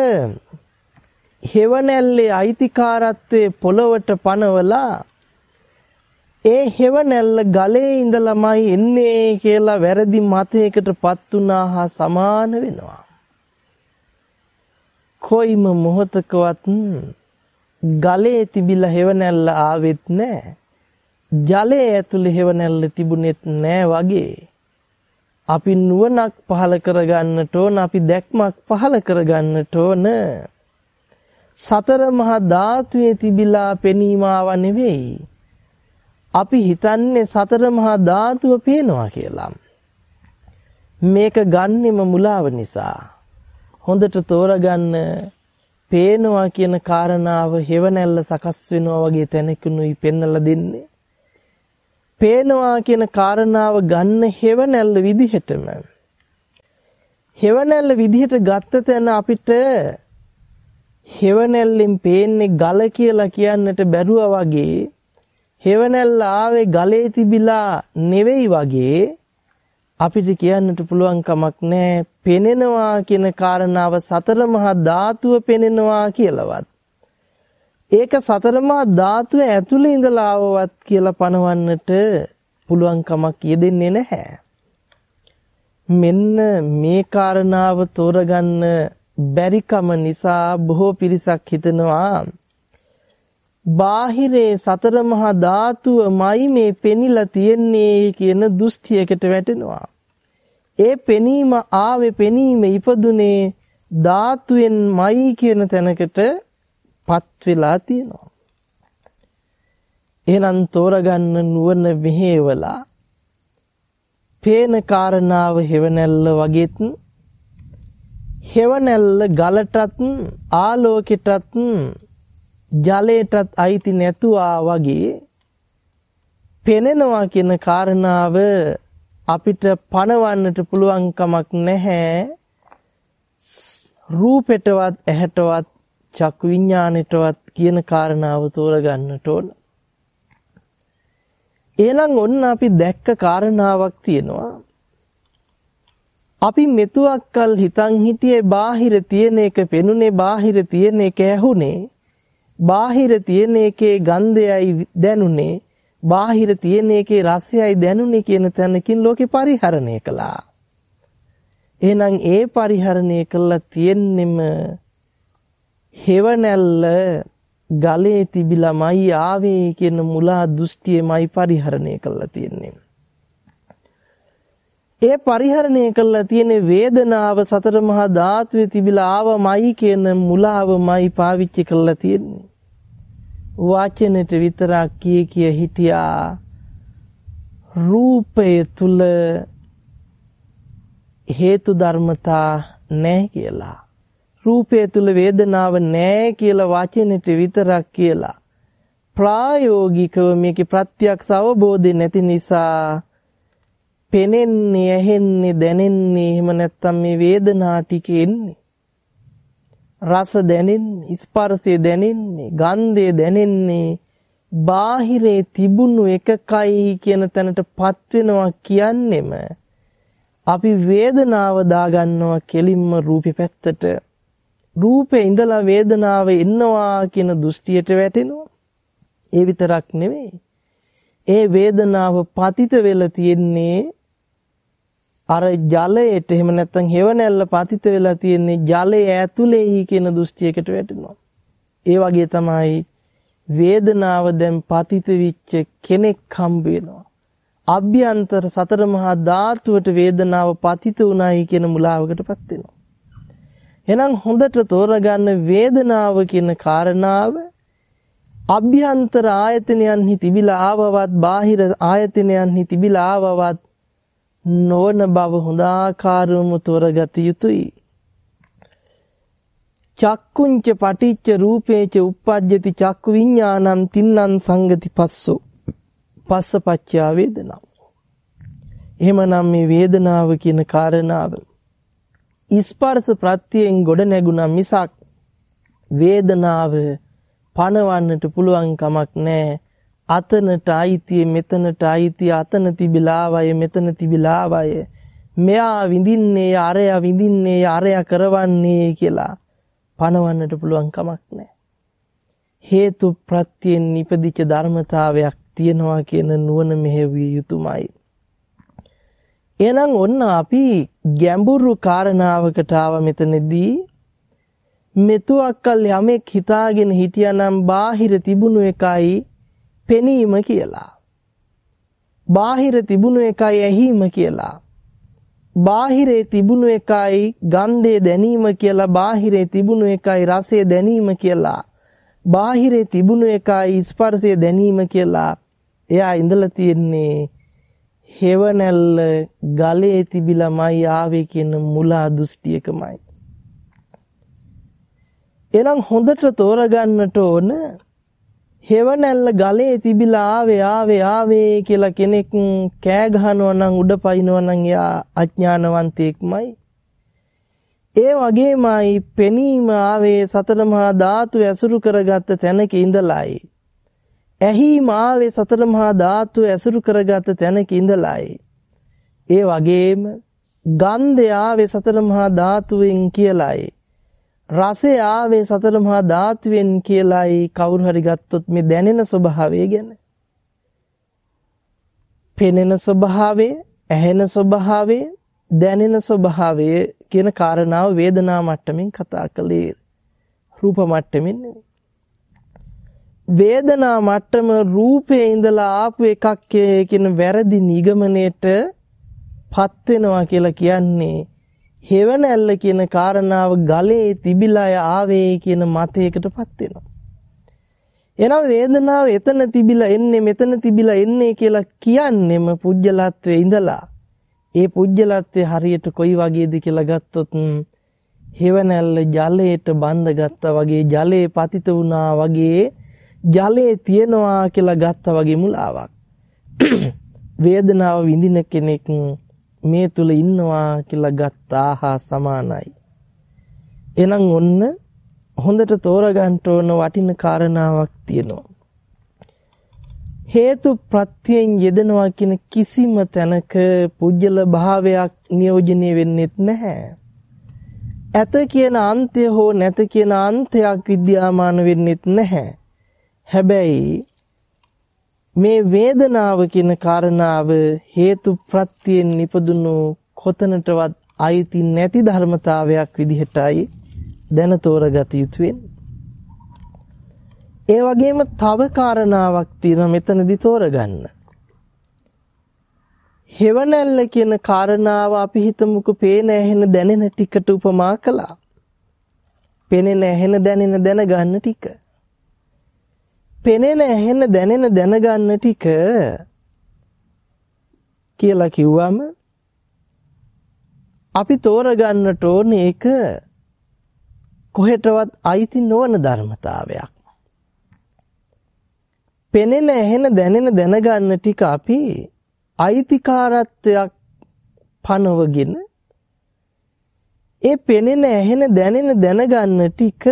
Speaker 1: හෙවණැල්ලේ අයිතිකාරත්වයේ පොළවට පනවලා ඒ හෙවණැල්ල ගලේ ඉඳලාමයි එන්නේ කියලා වැරදි මතයකටපත් වුණා හා සමාන වෙනවා. කොයිම මොහතකවත් ගලේ තිබිලා හෙවණැල්ල ආවෙත් නැහැ. ජලයේ ඇතුලේ හෙවණැල්ල තිබුණෙත් නැහැ වගේ. අපි නුවණක් පහල කරගන්නට ඕන අපි දැක්මක් පහල කරගන්නට ඕන සතර මහා ධාතුවේ තිබිලා පෙනීම ආව නෙවෙයි අපි හිතන්නේ සතර මහා ධාතුව පේනවා කියලා. මේක ගන්නෙම මුලාව නිසා. හොඳට තෝරගන්න පේනවා කියන කාරණාව හෙවණැල්ල සකස් වෙනවා වගේ තැනකුනුයි පෙන්නලා දෙන්නේ. පේනවා කියන කාරණාව ගන්න හෙවණැල්ල විදිහටම. හෙවණැල්ල විදිහට ගත්ත තැන අපිට හෙවණැල්ලෙන් පේන්නේ ගල කියලා කියන්නට බැරුවා වගේ හෙවණැල්ල ආවේ ගලේ තිබිලා නෙවෙයි වගේ අපිට කියන්නට පුළුවන් කමක් නැහැ පෙනෙනවා කියන කාරණාව සතර මහා ධාතුව පෙනෙනවා කියලාවත් ඒක සතර මහා ධාතුව ඇතුලේ ඉඳලා ආවවත් කියලා පනවන්නට පුළුවන් කමක් යෙදෙන්නේ නැහැ මෙන්න මේ කාරණාව තෝරගන්න බැරිකම නිසා බොහෝ පිරිසක් හිතනවා බාහිරේ සතර මහා ධාතුවමයි මේ පෙනිලා තියෙන්නේ කියන දෘෂ්ටියකට වැටෙනවා. ඒ පෙනීම ආවේ පෙනීම ඉපදුනේ ධාතුවෙන්මයි කියන තැනකට පත් වෙලා තියෙනවා. එහෙනම් තෝරගන්න නුවණ මෙහෙवला පේන කාරණාව හෙවණැල්ල වගේත් හෙවණැල්ල ගලටත් ආලෝකයටත් ජලයටත් අයිති නැතුවා වගේ පෙනෙනවා කියන කාරණාව අපිට පණවන්නට පුළුවන් කමක් නැහැ රූපෙටවත් ඇහැටවත් චක්කු විඥානෙටවත් කියන කාරණාව තෝරගන්නට ඕන. එහෙනම් ඔන්න අපි දැක්ක කාරණාවක් තියෙනවා. අපි මෙතුවක්කල් හිතන් හිටියේ බාහිර තියෙන එක පෙනුනේ බාහිර තියෙන එක ඇහුනේ බාහිර තියෙන එකේ ගන්ධයයි දැනුනේ බාහිර තියෙන එකේ රසයයි දැනුනේ කියන තැනකින් ලෝකේ පරිහරණය කළා. එහෙනම් ඒ පරිහරණය කළා තියෙන්නෙම හෙවණැල්ල ගලේ තිබිලාමයි ආවේ කියන මුලා දෘෂ්ටියමයි පරිහරණය කළා තියෙන්නේ. ඒ පරිහරණය කළා තියෙන වේදනාව සතර මහා ධාතුවේ තිබිලා ආවමයි කියන මුලාවමයි පාවිච්චි කළා තියෙන්නේ. වචනෙට විතරක් කිය කිය හිටියා රූපය තුල හේතු ධර්මතා නැහැ කියලා. රූපය තුල වේදනාව නැහැ කියලා වචනෙට විතරක් කියලා. ප්‍රායෝගිකව මේකේ ප්‍රත්‍යක්ෂ අවබෝධය නැති නිසා පෙනෙන්නේ ඇහෙන්නේ දැනෙන්නේ එහෙම නැත්නම් මේ වේදනා ටික එන්නේ රස දැනෙන්නේ ස්පර්ශය දැනෙන්නේ ගන්ධය දැනෙන්නේ බාහිරේ තිබුණු එකකයි කියන තැනටපත් වෙනවා කියන්නෙම අපි වේදනාව දාගන්නවා කෙලින්ම රූපේ පැත්තට රූපේ ඉඳලා වේදනාව එන්නවා කියන දෘෂ්ටියට වැටෙනවා ඒ විතරක් නෙවෙයි ඒ වේදනාව පතිත වෙලා තියෙන්නේ අර ජලයට එහෙම නැත්නම් හෙවණැල්ල පතිත වෙලා තියෙන්නේ ජලයේ ඇතුලේයි කියන දෘෂ්ටියකට වැටෙනවා. ඒ වගේ තමයි වේදනාව දැන් පතිත විච්ච කෙනෙක් හම්බ වෙනවා. අභ්‍යන්තර සතර මහා ධාතුවට වේදනාව පතිත උනායි කියන මුලාවකටපත් වෙනවා. එහෙනම් හොඳට තෝරගන්න වේදනාව කියන කාරණාව අභ්‍යන්තර ආයතනයන්හි තිබිලා ආවවත් බාහිර ආයතනයන්හි තිබිලා ආවවත් නොවන බව හොඳ ආකාරවම තෝරගත යුතුයි. චක්කුංච පටිච්ච රූපේච uppajjati චක්කු විඤ්ඤාණං තින්නං සංගති පස්සෝ පස්සපච්චා වේදනා. එහෙමනම් මේ වේදනාව කියන කාරණාව ස්පර්ශ ප්‍රත්‍යයෙන් ගොඩ නැගුණා මිසක් වේදනාව පණවන්නට පුළුවන් කමක් නැහැ. අතනට අයිතිය මෙතනට අයිතිය අතන තිබිලා ආවය මෙතන තිබිලා ආවය. මෙයා විඳින්නේ අරයා විඳින්නේ අරයා කරවන්නේ කියලා පනවන්නට පුළුවන් කමක් නැහැ. හේතු ප්‍රත්‍යයෙන් නිපදිච්ච ධර්මතාවයක් තියෙනවා කියන නුවණ මෙහෙවිය යුතුමයි. එහෙනම් ඔන්න අපි ගැඹුරු කාරණාවකට ආව මෙතනදී මෙතුවක්කල් යමෙක් හිතාගෙන හිටියානම් බාහිර තිබුණු එකයි පෙනීම කියලා. බාහිර තිබුණු එකයි ඇහිම කියලා. බාහිරේ තිබුණු එකයි ගන්ධය දැනීම කියලා බාහිරේ තිබුණු එකයි රසය දැනීම කියලා බාහිරේ තිබුණු එකයි ස්පර්ශය දැනීම කියලා එයා ඉඳලා තියෙන්නේ හේවණැල්ල ගලේ තිබිලාමයි ආවේ කියන මුලා දෘෂ්ටියකමයි එහෙනම් හොඳට තෝරගන්නට ඕන හෙවණැල්ල ගලේ තිබිලා ආවේ ආවේ ආවේ කියලා කෙනෙක් කෑ ගහනවා නම් උඩ පයින්නවා නම් එයා අඥානවන්තයෙක්මයි. ඒ වගේමයි පෙනීම ආවේ සතර මහා ධාතු ඇසුරු කරගත්ත තැනක ඉඳලායි. ඇහිම ආවේ සතර මහා ධාතු ඇසුරු කරගත්ත තැනක ඉඳලායි. ඒ වගේම ගන්ධය ආවේ සතර මහා ධාතුවෙන් කියලායි. රසය ආවේ සතර මහා ධාතුවෙන් කියලායි කවුරු හරි ගත්තොත් මේ දැනෙන ස්වභාවය ගැන. පෙනෙන ස්වභාවය, ඇහෙන ස්වභාවය, දැනෙන ස්වභාවය කියන කාරණාව වේදනා මට්ටමින් කතා කළේ. රූප මට්ටමින් නෙවෙයි. වේදනා මට්ටම රූපේ ඉඳලා ආපු එකක් කියන වැරදි නිගමනයට පත් වෙනවා කියලා කියන්නේ හෙවණැල්ල කියන කාරණාව ගලේ තිබිලා ආවේ කියන මතයකටපත් වෙනවා. එනම් වේදනාව එතන තිබිලා එන්නේ මෙතන තිබිලා එන්නේ කියලා කියන්නෙම පුජ්‍යලත්වයේ ඉඳලා ඒ පුජ්‍යලත්වයේ හරියට කොයි වගේද කියලා ගත්තොත් හෙවණැල්ල ජලයට බඳ ගත්තා වගේ ජලයේ පතිත වුණා වගේ ජලයේ තියනවා කියලා ගත්තා වගේ මුලාවක් [clears throat] වේදනාව විඳින කෙනෙක් මේ තුල ඉන්නවා කියලා ගත්තා හා සමානයි. එහෙනම් ඔන්න හොඳට තෝරගන්න ඕන වටින කාරණාවක් තියෙනවා. හේතු ප්‍රත්‍යයෙන් යෙදෙනවා කියන කිසිම තැනක පුජ්‍යල භාවයක් නියෝජනය වෙන්නේ නැහැ. ඇත කියන අන්තය හෝ නැත කියන අන්තයක් විද්‍යාමාන වෙන්නේ නැහැ. හැබැයි මේ වේදනාව කියන කාරණාව හේතු ප්‍රත්‍යයෙන් නිපදුණු කොතනටවත් අයිති නැති ධර්මතාවයක් විදිහටයි දැන තෝරගත යුතු ඒ වගේම තව කාරණාවක් තියෙනවා මෙතනදි තෝරගන්න. හෙවණැල්ල කියන කාරණාව අපි හිතමුකෝ පේන ඇහෙන දැනෙන ටිකට උපමා කළා. පෙනෙන ඇහෙන දැනෙන දැනගන්න ටික. පෙනෙන ඇහෙන දැනෙන දැනගන්න ටික කියලා කිව්වම අපි තෝරගන්නට ඕනේ ඒක කොහෙටවත් අයිති නොවන ධර්මතාවයක්. පෙනෙන ඇහෙන දැනෙන දැනගන්න ටික අපි අයිතිකාරත්වයක් පනවගෙන ඒ පෙනෙන ඇහෙන දැනෙන දැනගන්න ටික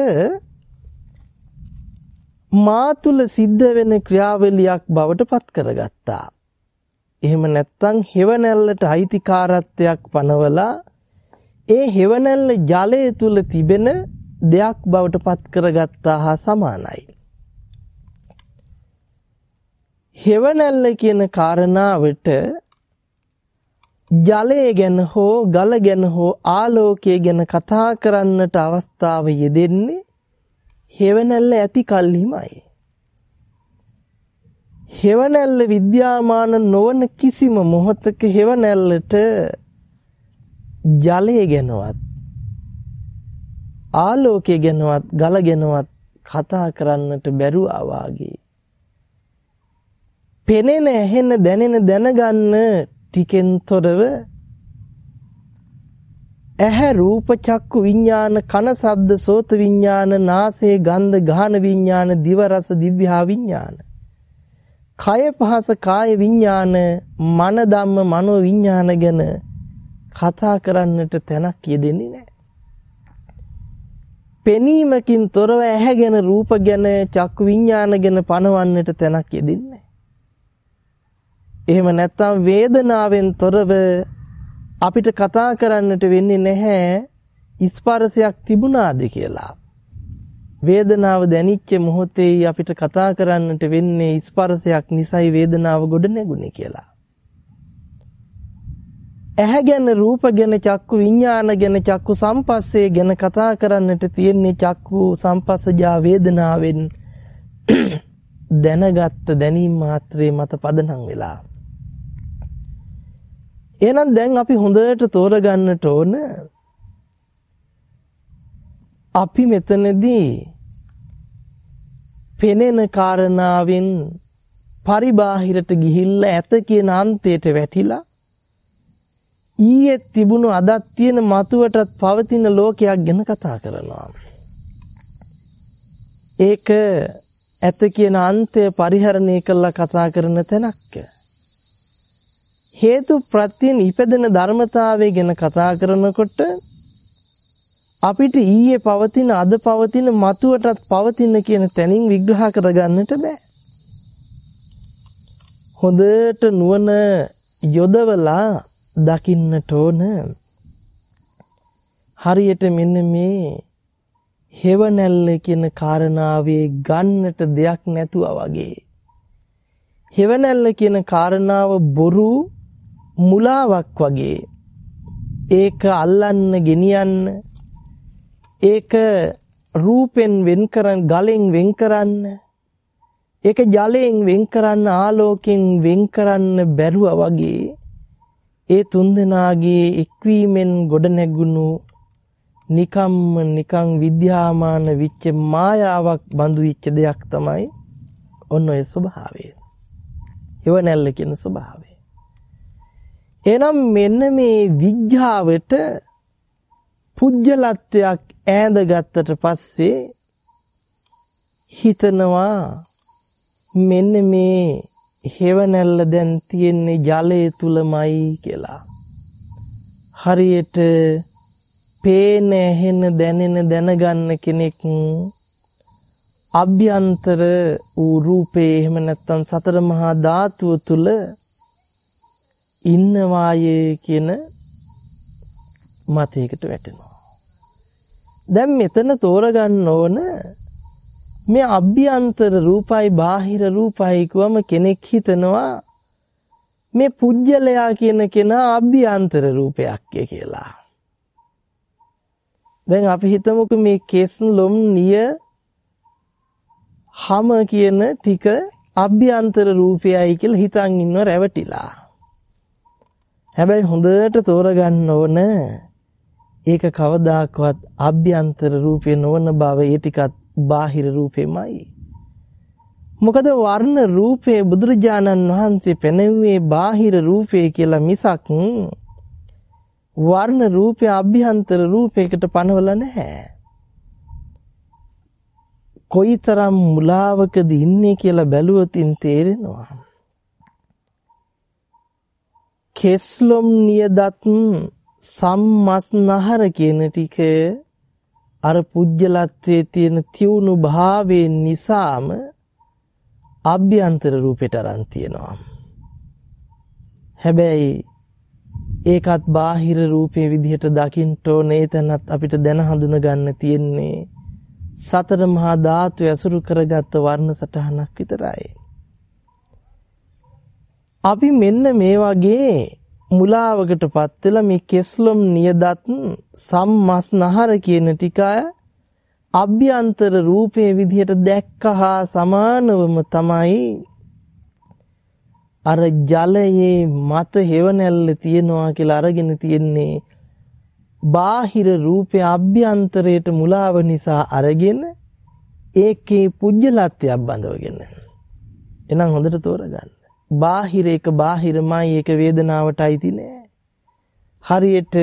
Speaker 1: මා තුල සිද්ධ වෙන ක්‍රියාවලියක් බවට පත් කරගත්තා. එහෙම නැත්නම් හෙවණැල්ලට අයිතිකාරත්වයක් පනවලා ඒ හෙවණැල්ල ජලය තුල තිබෙන දෙයක් බවට පත් කරගත්තා හා සමානයි. හෙවණැල්ල කියන කාරණාවට ජලය ගැන හෝ ගල ගැන හෝ ආලෝකය ගැන කතා කරන්නට අවස්ථාව යෙදෙන්නේ හෙවණැල්ල ඇති කල්හිමයි. හෙවණැල්ල විද්‍යාමාන නොවන කිසිම මොහොතක හෙවණැල්ලට ජලය ගැනවත් ආලෝකය ගැනවත් ගල ගැනවත් කතා කරන්නට බැරුවා වාගේ පෙනෙන ඇහෙන දැනෙන දැනගන්න ටිකෙන් තොරව ඇහැ රූප චක්කු විඥාන කන ශබ්ද සෝත විඥාන නාසය ගන්ධ ගාන විඥාන දිව රස දිව්‍යා විඥාන කය පහස කාය විඥාන මන ධම්ම මනෝ විඥාන ගැන කතා කරන්නට තැනක් යෙදෙන්නේ නැහැ. පෙනීමකින් තොරව ඇහැ ගැන රූප ගැන චක්කු විඥාන ගැන පනවන්නට තැනක් යෙදෙන්නේ එහෙම නැත්නම් වේදනාවෙන් තොරව අපිට කතා කරන්නට වෙන්නේ නැහැ ස්පර්ශයක් තිබුණාද කියලා. වේදනාව දැනිච්ච මොහොතේ අපිට කතා කරන්නට වෙන්නේ ස්පර්ශයක් නිසයි වේදනාව ගොඩ නැගුණේ කියලා. ඇහැ ගැන රූප ගැන චක්කු විඥාන ගැන චක්කු සම්පස්සේ ගැන කතා කරන්නට තියෙන්නේ චක්කු සම්පස්සජා වේදනාවෙන් [clears throat] දැනගත්ත දැනීම මාත්‍රේ මත පදනම් වෙලා එහෙනම් දැන් අපි හොඳට තෝරගන්නට ඕන අපි මෙතනදී පෙනෙන කාරණාවෙන් පරිබාහිරට ගිහිල්ලා ඇත කියන අන්තයට වැටිලා ඊයේ තිබුණු අදත් තියෙන මතුවටත් පවතින ලෝකයක් ගැන කතා කරනවා. ඒක ඇත කියන අන්තය පරිහරණය කළා කතා කරන තැනක්. හේතු ප්‍රත්‍යයෙන් ඉපදෙන ධර්මතාවය ගැන කතා කරනකොට අපිට ඊයේ පවතින අද පවතින මතුවටත් පවතින කියන තැනින් විග්‍රහ කරගන්නට බෑ. හොඳට නුවණ යොදවලා දකින්නට ඕන හරියට මෙන්න මේ හෙවණැල්ල කියන කාරණාවේ ගන්නට දෙයක් නැතුවා වගේ හෙවණැල්ල කියන කාරණාව බොරු මුලාවක් වගේ ඒක අල්ලන්න ගෙනියන්න ඒක රූපෙන් වෙන් කරන් ගලෙන් වෙන් කරන්න ඒක ජලයෙන් වෙන් කරන්න ආලෝකයෙන් වෙන් කරන්න බැරුවා වගේ ඒ තුන්දෙනාගේ එක්වීමෙන් ගොඩ නැගුණු නිකම්ම නිකං විද්‍යාමාන විච්ච මායාවක් බඳු විච්ච දෙයක් තමයි ඔන්න ඔය ස්වභාවය. ඒව නැල්ල කියන ස්වභාවය. එහෙනම් මෙන්න මේ විඥාවට පුජ්‍යලත්වයක් ඈඳගත්තට පස්සේ හිතනවා මෙන්න මේ හේවණැල්ල දැන් තියෙන්නේ ජලයේ තුලමයි කියලා. හරියට පේන ඇහෙන දැනෙන දැනගන්න කෙනෙක් අභ්‍යන්තර වූ රූපේ එහෙම නැත්නම් සතර මහා ධාතුව තුල ඉන්නවායේ කියන මතයකට වැටෙනවා. දැන් මෙතන තෝරගන්න ඕන මේ අභ්‍යන්තර රූපයි බාහිර රූපයි කියවම කෙනෙක් හිතනවා මේ පුජ්‍යලයා කියන කෙනා අභ්‍යන්තර රූපයක් කියලා. දැන් අපි හිතමුකෝ මේ කෙස් ලොම් නිය හම කියන ටික අභ්‍යන්තර රූපයයි කියලා හිතන් ඉන්නව රැවටිලා. හැබැයි හොඳට තෝරගන්න ඕන ඒක කවදාකවත් අභ්‍යන්තර රූපේ නොවන බව ඒ ටිකත් බාහිර රූපෙමයි. මොකද වර්ණ රූපේ බුදුරජාණන් වහන්සේ පෙනෙන්නේ බාහිර රූපේ කියලා මිසක් වර්ණ රූපය අභ්‍යන්තර රූපයකට පනවල නැහැ. කොයිතරම් මුලාවකද ඉන්නේ කියලා බැලුවොතින් තේරෙනවා. කෙස්ලොම් නියදත් සම්මස්නහර කියන ටික අර පුජ්‍යලත්වයේ තියෙන තියුණු භාවයෙන් නිසාම අභ්‍යන්තර රූපයට අරන් තියෙනවා. හැබැයි ඒකත් බාහිර රූපේ විදිහට දකින්න ඕනේ තැනත් අපිට දැන හඳුන ගන්න තියෙන්නේ සතර මහා ධාතු ඇසුරු කරගත්ත වර්ණ සටහනක් විතරයි. අපි මෙන්න මේ වගේ මුලාවකටපත් වෙලා මේ කෙස්ලොම් නියදත් සම්මස්නහර කියන ටිකය අභ්‍යන්තර රූපේ විදිහට දැක්කහා සමානවම තමයි අර ජලයේ මත හේවණැල්ල තියනවා කියලා අරගෙන තියෙන්නේ බාහිර රූපේ අභ්‍යන්තරයට මුලාව නිසා අරගෙන ඒකේ පුජ්‍යලත්වයක් බඳවගෙන එහෙනම් හොඳට තෝරගන්න. බාහිර එක බාහිරමයි ඒක වේදනාවට අයිති නෑ. හරියට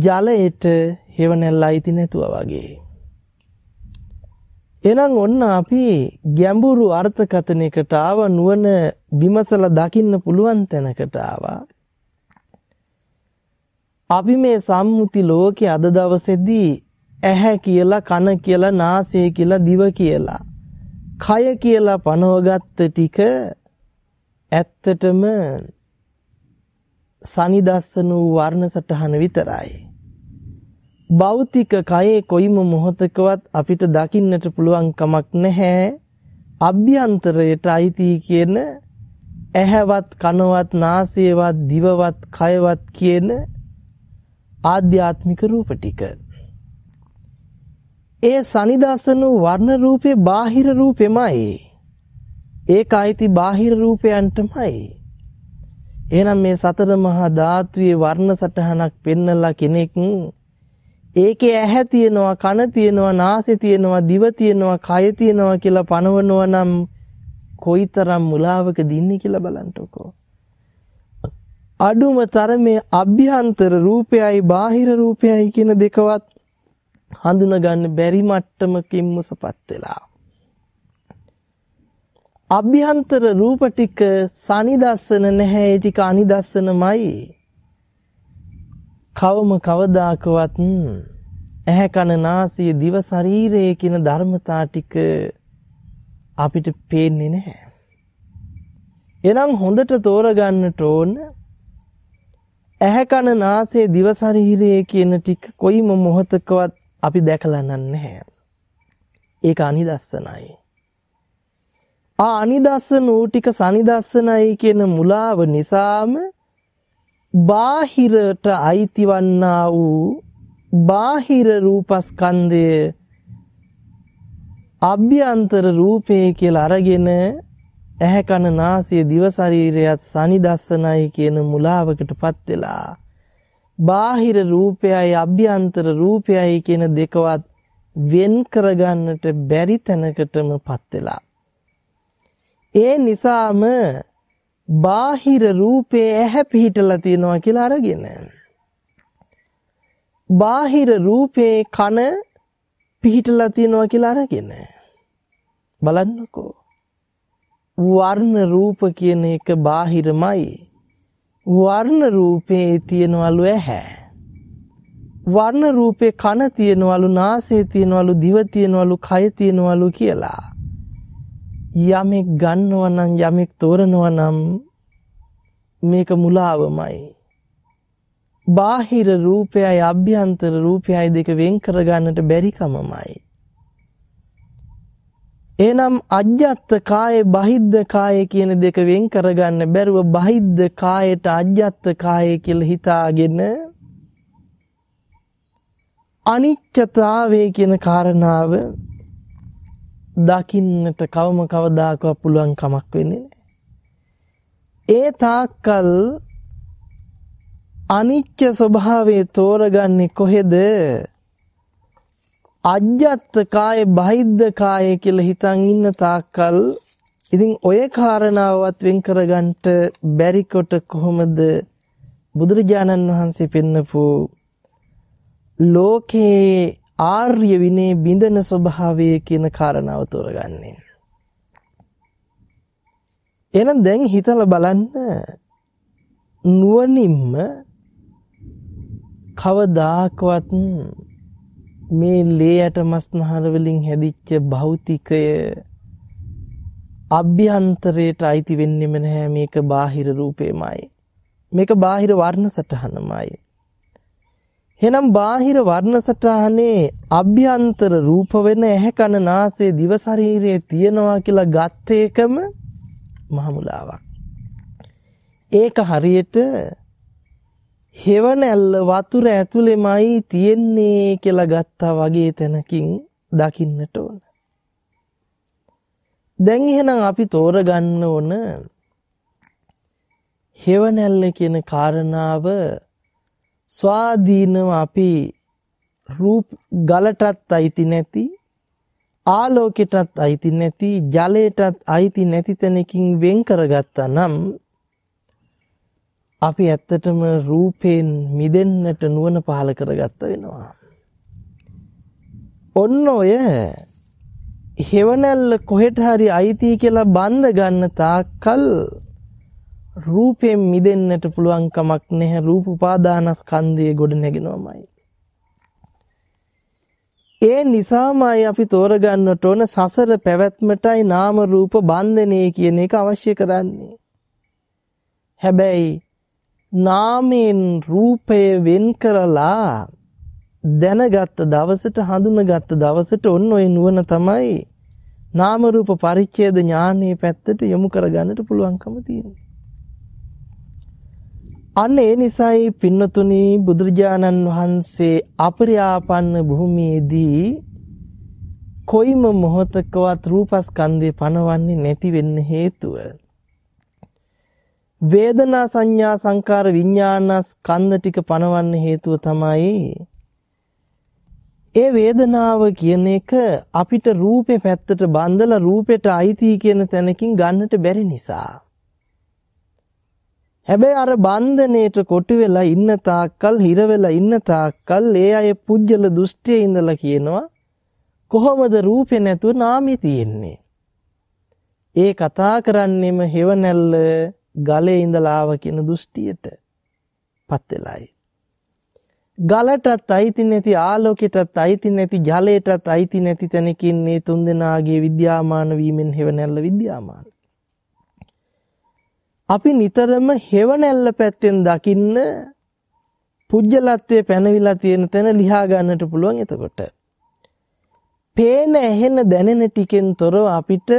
Speaker 1: ජලයට හේවණැල්ල අයිති නැතුව වගේ. එහෙනම් ඔන්න අපි ගැඹුරු අර්ථකථනයකට ආව නුවණ විමසලා දකින්න පුළුවන් තැනකට ආවා. අපි මේ සම්මුති ලෝකයේ අද දවසේදී ඇහැ කියලා කන කියලා නාසය කියලා දිව කියලා කය කියලා පනවගත්ත ටික ඇත්තටම සනිදස්සන වූ වර්ණ සටහන විතරයි. භෞතික කයේ කොයිම මොහොතකවත් අපිට දකින්නට පුළුවන් කමක් නැහැ. අභ්‍යන්තරයට අයිති කියන ඇහැවත් කනවත් නාසයවත් දිවවත් කයවත් කියන ආධ්‍යාත්මික රූප ටික. ඒ සනිදාසන වර්ණ රූපේ බාහිර රූපෙමයි. ඒක අයිති බාහිර රූපයන්ටමයි. එහෙනම් මේ සතර මහා ධාතුවේ වර්ණ සටහනක් පෙන්නලා කෙනෙක් ඒකේ ඇහැ තියෙනවා කන තියෙනවා නාසය තියෙනවා දිව තියෙනවා කය තියෙනවා කියලා පනවනවා නම් කොයිතරම් මුලාවකද ඉන්නේ කියලා බලන්නකෝ. අඩුම තරමේ අභ්‍යන්තර රූපයයි බාහිර රූපයයි කියන දෙකවත් හඳුනා ගන්න බැරි මට්ටමකින් මුසපත් වෙලා. අභ්‍යන්තර රූප ටික සනිදස්සන නැහැ ඒ ටික අනිදස්සනමයි කවම කවදාකවත් ඇහැ කන නාසය දිව ශරීරය කියන ධර්මතා ටික අපිට පේන්නේ නැහැ. එනම් හොඳට තෝරගන්නට ඕන ඇහැ කන නාසය දිව ශරීරය කියන ටික කොයිම මොහොතකවත් අපි දැකලා නැහැ. ඒක අනිදස්සනයි. ආ අනිදස්සන ඌ ටික සනිදස්සනයි කියන මුලාව නිසාම බාහිරට අයිතිවන්නා වූ බාහිර රූපස්කන්ධය අභ්‍යන්තර රූපේ කියලා අරගෙන ඇහැ කන නාසය දිව ශරීරයත් සනිදස්සනයි කියන මුලාවකටපත් වෙලා බාහිර රූපයයි අභ්‍යන්තර රූපයයි කියන දෙකවත් වෙන් කරගන්නට බැරි තැනකටමපත් වෙලා ඒ නිසාම බාහිර රූපේ ඇහැ පිහිටලා තියෙනවා කියලා අරගෙන. බාහිර රූපේ කන පිහිටලා තියෙනවා කියලා අරගෙන. බලන්නකෝ. වර්ණ රූප කියන එක බාහිරමයි. වර්ණ රූපේ තියනවලු ඇහැ. වර්ණ රූපේ කන තියනවලු නාසය තියනවලු දිව තියනවලු කය තියනවලු කියලා. යමෙක් ගන්නවා නම් යමෙක් තෝරනවා නම් මේක මුලාවමයි. බාහිර රූපයයි අභ්‍යන්තර රූපයයි දෙක වෙන් කරගන්නට බැරි කමමයි. එනම් අජ්ජත් කායේ බහිද්ද කායේ කියන දෙක වෙන් කරගන්න බැරුව බහිද්ද කායට අජ්ජත් කායේ කියලා හිතාගෙන අනිච්චතාවය කියන කාරණාව දකින්නට කවම කවදාකවත් පුළුවන් කමක් වෙන්නේ නැහැ. ඒ තාක්කල් අනිච්ච ස්වභාවය තෝරගන්නේ කොහෙද? අජ්ජත් කාය බහිද්ද කාය කියලා හිතන් ඉන්න තාක්කල් ඉතින් ඔය කාරණාවත් වෙන් කරගන්නට බැරි කොට කොහොමද බුදුරජාණන් වහන්සේ පෙන්නපු ලෝකේ ආර්ය විනේ බිඳන ස්වභාවය කියන කාරණාව තෝරගන්නේ. එහෙනම් දැන් හිතලා බලන්න නුවණින්ම කවදාකවත් මේ ලේ යට මස්නහර වලින් හැදිච්ච භෞතිකය අභ්‍යන්තරයට අයිති වෙන්නෙම නැහැ මේක බාහිර රූපේමයි මේක බාහිර වර්ණ සටහනමයි එහෙනම් බාහිර වර්ණ සටහනේ අභ්‍යන්තර රූප වෙන ඇහැ කන නාසය දිව ශරීරයේ තියනවා කියලා ගත්ත එකම මහමුලාවක් ඒක හරියට හෙවණැල්ල වතුර ඇතුලේමයි තියෙන්නේ කියලා ගත්තා වගේ තැනකින් දකින්නට ඕන. දැන් එහෙනම් අපි තෝරගන්න ඕන හෙවණැල්ල කියන කාරණාව ස්වාධීනව අපි රූප ගලටත් අයිති නැති ආලෝකයටත් අයිති නැති ජලයටත් අයිති නැති තැනකින් වෙන් කරගත්තා නම් අපි ඇත්තටම රූපයෙන් මිදෙන්නට නුවණ පහල කරගත්ත වෙනවා. ඔන්න ඔය හෙවණැල්ල කොහෙට හරි අයිති කියලා බඳ ගන්න තාක්කල් රූපයෙන් මිදෙන්නට පුළුවන් කමක් නැහැ රූප උපාදානස්කන්ධයේ ගොඩ නැගෙනවමයි. ඒ නිසාමයි අපි තෝරගන්නට ඕන සසර පැවැත්මටයි නාම රූප බන්ධනේ කියන එක අවශ්‍ය කරන්නේ. හැබැයි නාමයෙන් රූපය වෙන් කරලා දැනගත් දවසට හඳුනගත් දවසට ඔන්න ඔය නුවණ තමයි නාම රූප පරිච්ඡේද ඥානයේ පැත්තට යොමු කරගන්නට පුළුවන්කම තියෙන්නේ. අන්න ඒ නිසායි පින්නතුනි බුදුරජාණන් වහන්සේ අපරියාපන්න භූමියේදී කොයිම මොහතකවත් රූපස්කන්ධේ පනවන්නේ නැති වෙන්න හේතුව වේදනා සංඥා සංකාර විඥාන ස්කන්ධ ටික පනවන්න හේතුව තමයි ඒ වේදනාව කියන එක අපිට රූපේ පැත්තට බඳලා රූපෙට අයිති කියන තැනකින් ගන්නට බැරි නිසා. හැබැයි අර බන්ධනේට කොටු වෙලා ඉන්න තාක්කල් හිර වෙලා ඉන්න තාක්කල් ඒ අය පුජ්‍යල දෘෂ්ටියේ ඉඳලා කියනවා කොහොමද රූපේ නැතුව නාමය තියෙන්නේ? ඒ කතා කරන්නෙම හෙවණැල්ල ගලේ ඉඳලා ආව කියන දෘෂ්ටියට පත් වෙලායි. ගලටත් අයිති නැති ආලෝකයටත් අයිති නැති ජලයටත් අයිති නැති තැනකින් මේ තුන්දෙනාගේ විද්‍යාමාන වීමෙන් හෙවණැල්ල විද්‍යාමාන. අපි නිතරම හෙවණැල්ල පැත්තෙන් දකින්න පුජ්‍යලත්වයේ පැනවිලා තියෙන තැන ලියා ගන්නට පුළුවන් එතකොට. පේන ඇහෙන දැනෙන ටිකෙන් තොරව අපිට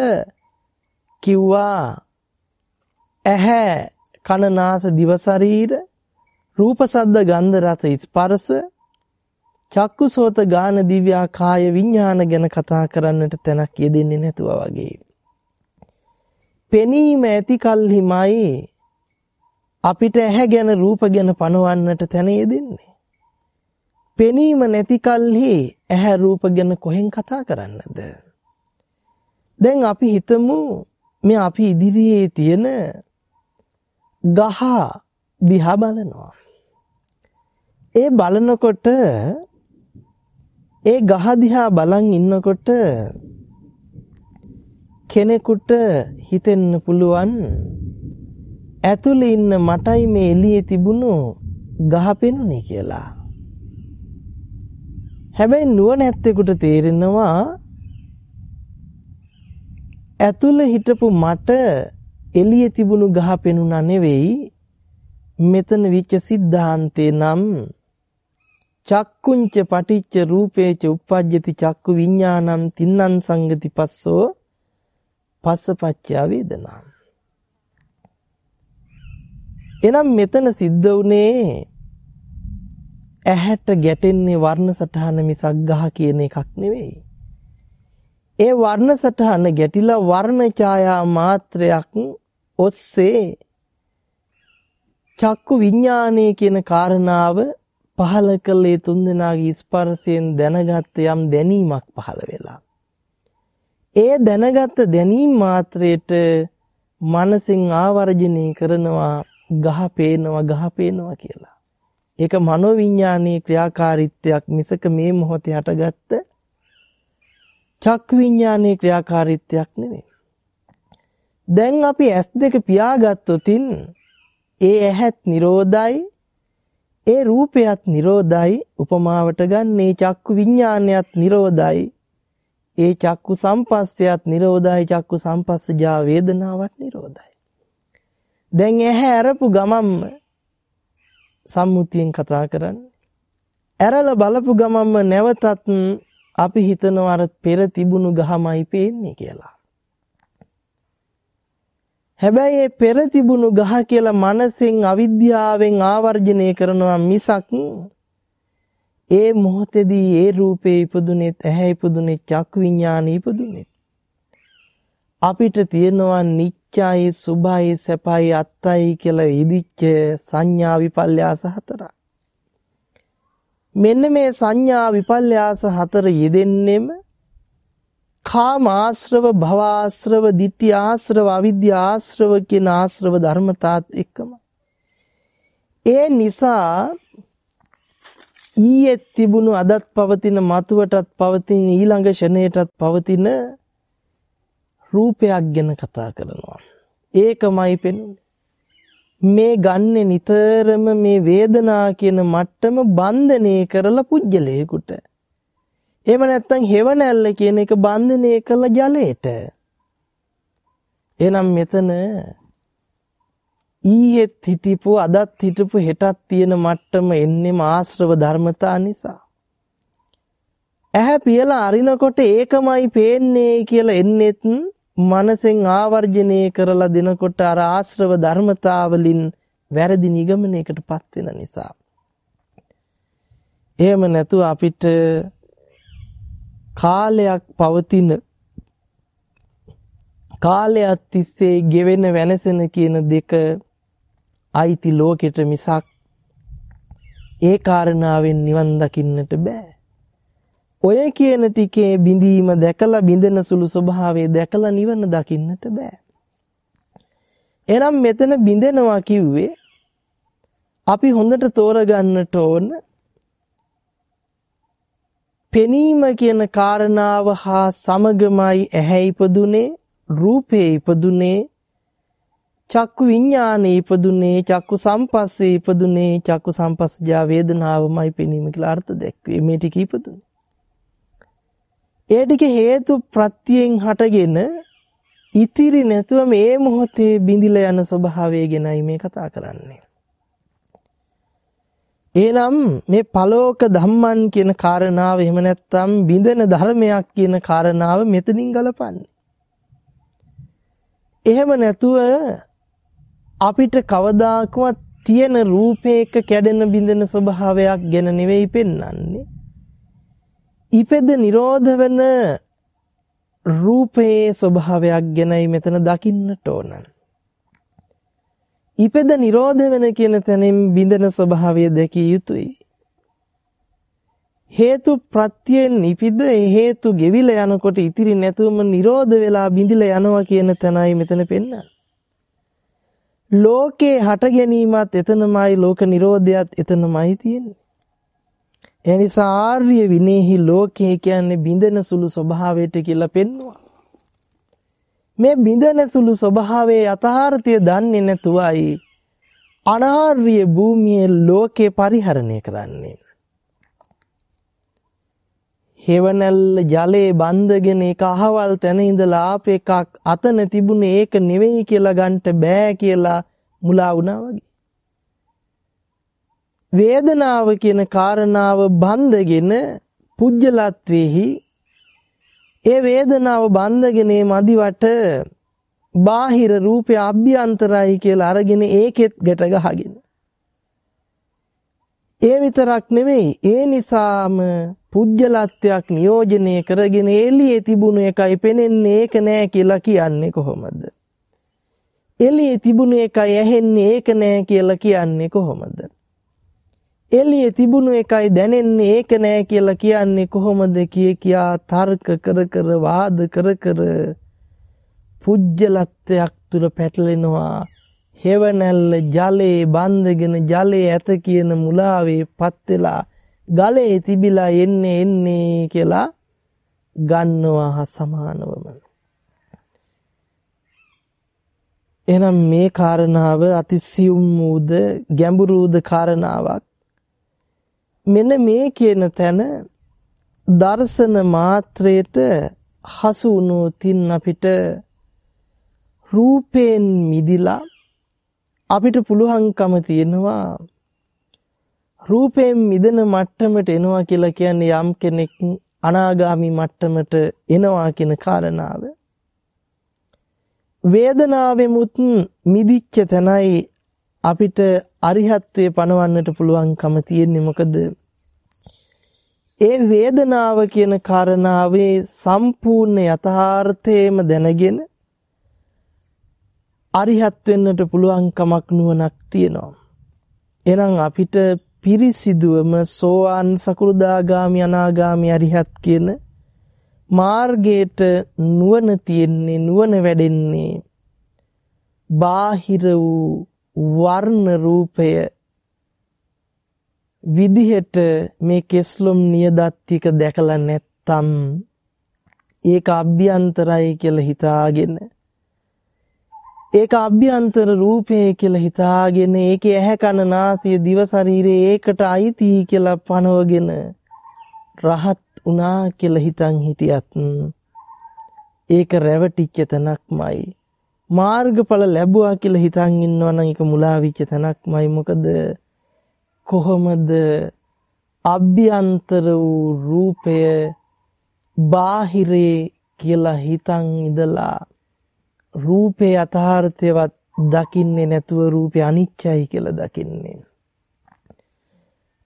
Speaker 1: කිව්වා ඇහැ කන නාස දිව ශරීර රූප සද්ද ගන්ධ රස ස්පර්ශ චක්කු සෝත ගාන දිව්‍යා කාය විඥාන ගැන කතා කරන්නට තැනක් යෙදෙන්නේ නැතුවා වගේ. පෙනීම ඇති කල්හිමයි අපිට ඇහැ ගැන රූප ගැන පනවන්නට තැන යෙදෙන්නේ. පෙනීම නැති කල්හි ඇහැ රූප ගැන කොහෙන් කතා කරන්නද? දැන් අපි හිතමු මේ අපි ඉදිරියේ තියෙන ගහ දිහා බලනවා. ඒ බලනකොට ඒ ගහ දිහා බලන් ඉන්නකොට කෙනෙකුට හිතෙන්න පුළුවන් ඇතුලේ ඉන්න මටයි මේ එළියේ තිබුණු ගහ පෙනුනේ කියලා. හැබැයි නුවණැත්තෙකුට තේරෙනවා ඇතුලේ හිටපු මට එළියේ තිබුණු ගහ පෙනුණා නෙවෙයි මෙතන විච්ච සිද්ධාන්තේ නම් චක්කුංච පටිච්ච රූපේච uppajjati චක්කු විඥානං තින්නං සංගති පස්සෝ පස්සපච්චය වේදනා එනම් මෙතන සිද්ධ වුණේ ඇහැට ගැටෙන්නේ වර්ණ සටහන මිසක් ගහ කියන එකක් නෙවෙයි ඒ වර්ණ සටහන ගැටිලා වර්ණ ඡායා මාත්‍රයක් ඔස්සේ චක්කු විඥානය කියන කාරණාව පහල කළේ තුන්දෙනාගේ ස්පර්ශයෙන් දැනගත් යම් දැනීමක් පහළ වෙලා. ඒ දැනගත් දැනීම මාත්‍රයට මනසින් ආවර්ජනය කරනවා ගහ පේනවා ගහ පේනවා කියලා. ඒක මනෝවිඤ්ඤාණී ක්‍රියාකාරීත්වයක් මිසක මේ මොහොතේ හටගත්ත චක් විඤ්ඤාණී ක්‍රියාකාරීත්වයක් නෙවෙයි. දැන් අපි S2 පියාගත්තොතින් ඒ ඇහත් නිරෝධයි ඒ රූපයත් නිරෝධයි උපමාවට ගන්නේ චක්කු විඤ්ඤාණයත් නිරෝධයි ඒ චක්කු සම්පස්සයත් නිරෝධයි. චක්කු සම්පස්සජා වේදනාවක් නිරෝධයි. දැන් ඇහැ අරපු ගමම්ම සම්මුතියෙන් කතා කරන්නේ. ඇරලා බලපු ගමම්ම නැවතත් අපි හිතනවා අර පෙර තිබුණු ගහමයි පේන්නේ කියලා. හැබැයි ඒ පෙර තිබුණු ගහ කියලා මනසෙන් අවිද්‍යාවෙන් ආවර්ජනය කරනවා මිසක් ඒ මොහොතේදී ඒ රූපේ ඉපදුනෙත් ඇහැ ඉපදුනෙත් චක්කු විඥානෙ ඉපදුනෙත් අපිට තියෙනවා නිච්චයි සුභයි සැපයි අත්තයි කියලා ඉදිච්ච සංඥා විපල්යාස හතරක්. මෙන්න මේ සංඥා විපල්යාස හතර යෙදෙන්නෙම කාම ආශ්‍රව භව ආශ්‍රව ditthi ආශ්‍රව අවිද්‍යා ආශ්‍රව කියන ආශ්‍රව ධර්මතාත් එක්කම. ඒ නිසා ඊයේ තිබුණු අදත් පවතින මතුවටත් පවතින ඊළඟ ෂණයටත් පවතින රූපයක් ගැන කතා කරනවා. ඒකමයි පෙනුනේ. මේ ගන්නෙ නිතරම මේ වේදනා කියන මට්ටම බන්ධනය කරලා පුජ්‍යලයකට. එහෙම නැත්නම් හෙවණැල්ල කියන එක බන්ධනය කළ ජලයට. එහෙනම් මෙතන ඊයේත් හිටපු අදත් හිටපු හෙටත් තියෙන මට්ටම එන්නේම ආශ්‍රව ධර්මතා නිසා. ඇහැ පියලා අරිනකොට ඒකමයි පේන්නේ කියලා එන්නෙත් මනසෙන් ආවර්ජනය කරලා දෙනකොට අර ආශ්‍රව ධර්මතාවලින් වැරදි නිගමනයකටපත් වෙන නිසා. එහෙම නැතුව අපිට කාලයක් පවතින කාලයක් තිස්සේ ගෙවෙන වෙනසෙන කියන දෙක අයිති ලෝකෙට මිසක් ඒ කාරණාවෙන් නිවන් දකින්නට බෑ. ඔය කියන ටිකේ බිඳීම දැකලා බිඳෙන සුළු ස්වභාවය දැකලා නිවන දකින්නට බෑ. එනම් මෙතන බිඳෙනවා කිව්වේ අපි හොඳට තෝරගන්නට ඕන පෙනීම කියන කාරණාව හා සමගමයි ඇහැ ඉපදුනේ රූපේ ඉපදුනේ චක්කු විඥානේ ඉපදුනේ චක්කු සම්පස්සේ ඉපදුනේ චක්කු සම්පස්සජා වේදනාවමයි පෙනීම කියලා අර්ථ දැක්වේ. මේ ටික ඉපදුනේ. ඒ ටික හේතු ප්‍රත්‍යයෙන් හටගෙන ඉතිරි නැතුව මේ මොහොතේ බිඳිලා යන ස්වභාවය ගැනයි මේ කතා කරන්නේ. එහෙනම් මේ පලෝක ධම්මන් කියන කාරණාව එහෙම නැත්නම් බිඳෙන ධර්මයක් කියන කාරණාව මෙතනින් ගලපන්නේ. එහෙම නැතුව අපිට කවදාකවත් තියෙන රූපයක කැඩෙන බිඳෙන ස්වභාවයක් ගැන නෙවෙයි පෙන්වන්නේ. ඉපෙද නිරෝධ වෙන රූපයේ ස්වභාවයක් ගැනයි මෙතන දකින්නට ඕනන්නේ. ඉපද නිරෝධ වෙන කියන තැනින් බිඳෙන ස්වභාවය දැකිය යුතුයි. හේතු ප්‍රත්‍යයෙන් නිපිද හේතු ගෙවිලා යනකොට ඉතිරි නැතුවම නිරෝධ වෙලා බිඳිලා යනවා කියන තැනයි මෙතන පෙන්වන්නේ. ලෝකේ හට ගැනීමත් එතනමයි ලෝක නිරෝධයත් එතනමයි තියෙන්නේ. ඒ නිසා ආර්ය විනේහි ලෝකේ කියන්නේ බිඳෙන සුළු ස්වභාවයට කියලා පෙන්වුවා. මේ බිඳෙන සුළු ස්වභාවයේ යථාර්ථය දන්නේ නැතුවයි අනාර්ය භූමියේ ලෝකේ පරිහරණය කරන්නේ. හේවණල්ල ජලයේ බන්ධගෙන ඒක අහවල් තැන ඉඳලා ආප එකක් අතන තිබුණේ ඒක නෙවෙයි කියලා ගන්නට බෑ කියලා මුලා වුණා වගේ. වේදනාව කියන කාරණාව බන්ධගෙන පුජ්‍යලත්වෙහි ඒ වේදනාව බන්ධගෙන මදිවට බාහිර රූපය අභ්‍යන්තරයි කියලා අරගෙන ඒකෙත් ගැට ගහගෙන ඒ විතරක් නෙවෙයි ඒ නිසාම පුජ්‍යලත්වයක් නියෝජනය කරගෙන එළියේ තිබුණු එකයි පෙනෙන්නේ ඒක නෑ කියලා කියන්නේ කොහොමද? එළියේ තිබුණු එකයි ඇහෙන්නේ ඒක නෑ කියලා කියන්නේ කොහොමද? එළියේ තිබුණු එකයි දැනෙන්නේ ඒක නෑ කියලා කියන්නේ කොහොමද? කිය කියා තර්ක කර කර වාද කර කර පුජ්‍යලත්වයක් තුල පැටලෙනවා. හේවණැල්ල ජලයේ බන්ධගෙන ජලයේ ඇත කියන මුලාවේ පත් වෙලා ගලේ තිබිලා එන්නේ එන්නේ කියලා ගන්නවා සමානවම. එහෙනම් මේ කාරණාව අතිසියුම් වූද ගැඹුරුද කාරණාවක්? මෙන්න මේ කියන තැන දර්ශන මාත්‍රයට හසු වුණොතින් අපිට රූපයෙන් මිදිලා අපිට පුළුවන්කම තියෙනවා රූපයෙන් මිදෙන මට්ටමට එනවා කියලා කියන්නේ යම් කෙනෙක් අනාගාමි මට්ටමට එනවා කියන කාරණාව. වේදනාවෙමුත් මිදිච්ච තැනයි අපිට අරිහත්ත්වයේ පණවන්නට පුළුවන්කම තියෙන්නේ. මොකද ඒ වේදනාව කියන කාරණාවේ සම්පූර්ණ යථාර්ථයම දැනගෙන අරිහත් වෙන්නට පුළුවන් කමක් නුවණක් තියෙනවා. එහෙනම් අපිට පිරිසිදුවම සෝවාන් සකු르දාගාමි අනාගාමි අරිහත් කියන මාර්ගයට නුවණ තියෙන්නේ නුවණ වැඩෙන්නේ බාහිර වූ වර්ණ රූපය විදිහට මේ කෙස්ලොම් නියදත් ටික දැකලා නැත්තම් ඒක අභ්‍යන්තරයි කියලා හිතාගෙන ඒක අභ්‍යන්තර රූපය කියලා හිතාගෙන ඒකේ ඇහැ කන නාසය දිව ශරීරය ඒකට අයිති කියලා පනවගෙන රහත් උනා කියලා හිතන් හිටියත් ඒක රැවටිච්ච තැනක්මයි. මාර්ගඵල ලැබුවා කියලා හිතන් ඉන්නවා නම් ඒක මුලා වෙච්ච තැනක්මයි. මොකද කොහොමද අභ්‍යන්තර වූ රූපය බාහිරේ කියලා හිතන් ඉඳලා රූපේ යථාර්ථයවත් දකින්නේ නැතුව රූපේ අනිත්‍යයි කියලා දකින්නේ.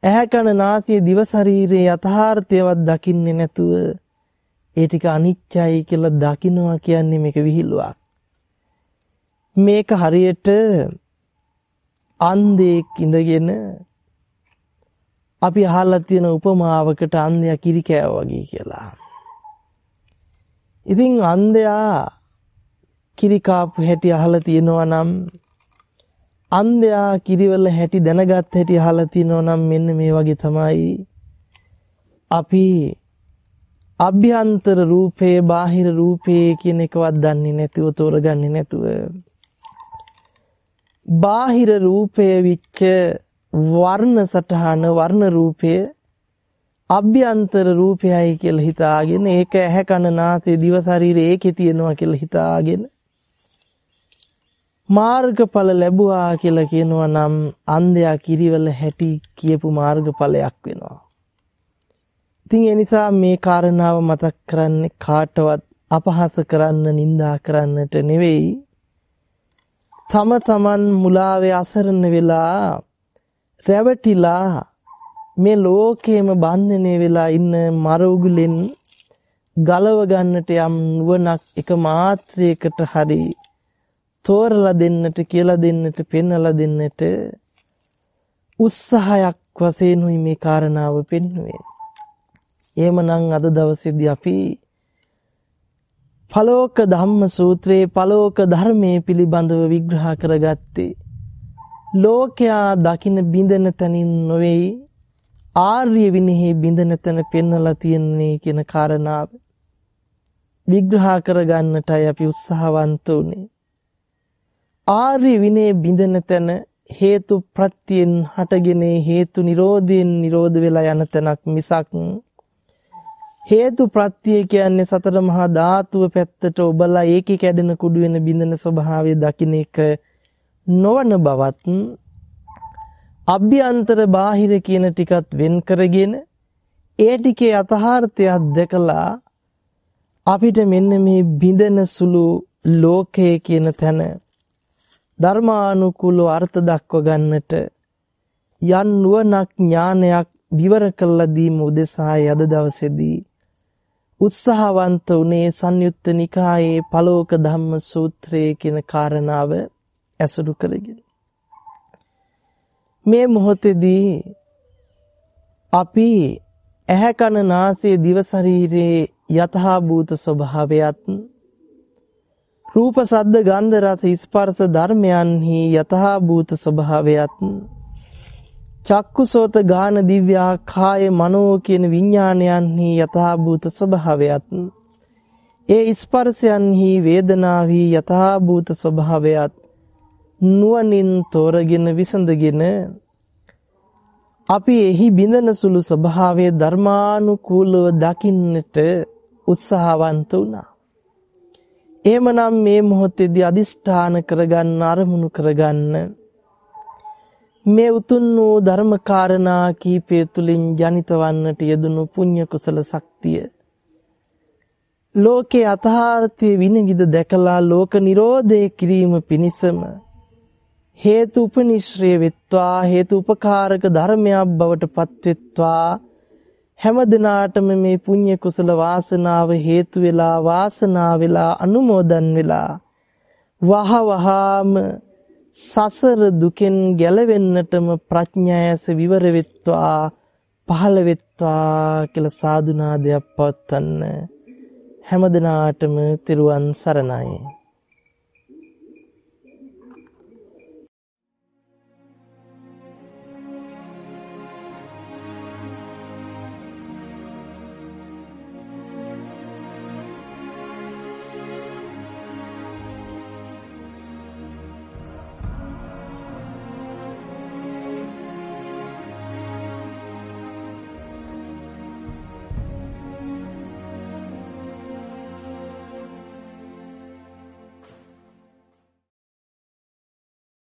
Speaker 1: ඇහැ කන නාසය දිව ශරීරයේ යථාර්ථයවත් දකින්නේ නැතුව ඒ ටික අනිත්‍යයි කියලා දකිනවා කියන්නේ මේක විහිළුවක්. මේක හරියට අන්ධෙක් ඉඳගෙන අපි අහලා තියෙන උපමාවකට අන්ධයා කිරි කෑවා වගේ කියලා. ඉතින් අන්ධයා කිරි කාපු හැටි අහලා තියෙනවා නම් අන්ධයා කිරිවල හැටි දැනගත් හැටි අහලා තියෙනවා නම් මෙන්න මේ වගේ තමයි. අපි අභ්‍යන්තර රූපේ බාහිර රූපේ කියන එකවත් දන්නේ නැතුව තෝරගන්නේ නැතුව. බාහිර රූපය විච්ච වර්ණ සටහන වර්ණ රූපය අභ්‍යන්තර රූපයයි කියලා හිතාගෙන ඒක ඇහැ කන නාසය දිව ශරීරය ඒකේ තියෙනවා කියලා හිතාගෙන මාර්ගඵල ලැබුවා කියලා කියනවා නම් අන්ධයා කිරිවල හැටි කියපු මාර්ගඵලයක් වෙනවා. ඉතින් ඒ නිසා මේ කාරණාව මතක් කරන්නේ කාටවත් අපහාස කරන්න නිඳා කරන්නට නෙවෙයි. තම තමන් මුලාවේ අසරණ වෙලා රැවටිලා මේ ලෝකේම බන්ධනය වෙලා ඉන්න මර උගුලෙන් ගලව ගන්නට යම් නුවණක් එක මාත්‍රයකට හරි තෝරලා දෙන්නට කියලා දෙන්නට පෙන්වලා දෙන්නට උත්සාහයක් වශයෙන් උයි මේ කාරණාව පෙන්වුවේ. එහෙමනම් අද දවසේදී අපි පලෝක ධම්ම සූත්‍රයේ පලෝක ධර්මයේ පිළිබඳව විග්‍රහ කරගත්තේ ලෝකයා දකින බිඳන තනින් නොවේයි ආර්ය විනහි බිඳන තැන පෙන්වලා තියන්නේ කියන කාරණාව විග්‍රහ කරගන්නටයි අපි උත්සාහවන්ත උනේ ආර්ය විනය බිඳෙන තැන හේතු ප්‍රත්‍යයෙන් හටගෙන හේතු නිරෝධයෙන් නිරෝධ වෙලා යන තැනක් මිසක් හේතු ප්‍රත්‍ය කියන්නේ සතර මහා ධාතුව පැත්තට ඔබලා ඒකේ කැඩෙන කුඩු වෙන බිඳෙන ස්වභාවය දකින්න එක නොවන බවත් අභ්‍යන්තර බාහිර කියන ටිකත් වෙන් කරගෙන ඒ ටිකේ අතහාර්ථයක් දැකලා අපිට මෙන්න මේ බිඳෙන සුළු ලෝකය කියන තැන ධර්මානුකූලව අර්ථ දක්ව ගන්නට යන් නුවණක් ඥානයක් විවර කළ දීම උදෙසා යද දවසේදී. උත්සාහවන්ත උනේ සංයුත්ත නිකායේ පළෝක ධම්ම සූත්‍රයේ කියන කාරණාව ඇසුරු කරගෙන. මේ මොහොතේදී අපි ඇහැ කන නාසය දිව ශරීරයේ යථා භූත ස්වභාවයත් රූප සද්ද ගන්ධ රස ස්පර්ශ ධර්මයන්හි යථා භූත ස්වභාවයත් චක්කුසෝත ගාන දිව්‍යා කාය මනෝ කියන විඥානයන්හි යථා භූත ස්වභාවයත් ඒ ස්පර්ශයන්හි වේදනාහි යථා භූත ස්වභාවයත් නුවණින් තෝරගෙන විසඳගෙන අපි එහි බිඳන සුළු ස්වභාවයේ ධර්මානුකූලව දකින්නට උත්සාහවන්ත වුණා. එහෙමනම් මේ මොහොතේදී අදිෂ්ඨාන කරගන්න අරමුණු කරගන්න. මේ උතුම් වූ ධර්ම කාරණා කීපය තුලින් ජනිත වන්නට යෙදුණු පුණ්‍ය කුසල ශක්තිය. ලෝකේ අතහාර්ථය විනිවිද දැකලා ලෝක නිරෝධය කිරීම පිණිසම හේතු උපනිශ්‍රේ වෙත්වා හේතු උපකාරක ධර්මයක් බවට පත්වෙත්වා හැම දිනාටම මේ පුණ්‍ය කුසල වාසනාව හේතු වෙලා වාසනා වෙලා අනුමෝදන් වෙලා වහ වහාම සසර දුකෙන් ගැලවෙන්නටම ප්‍රඥායස විවර වෙත්වා පහළ වෙත්වා කියලා සාදුනාදයක් පවත්වන්න. හැම දිනාටම තෙරුවන් සරණයි.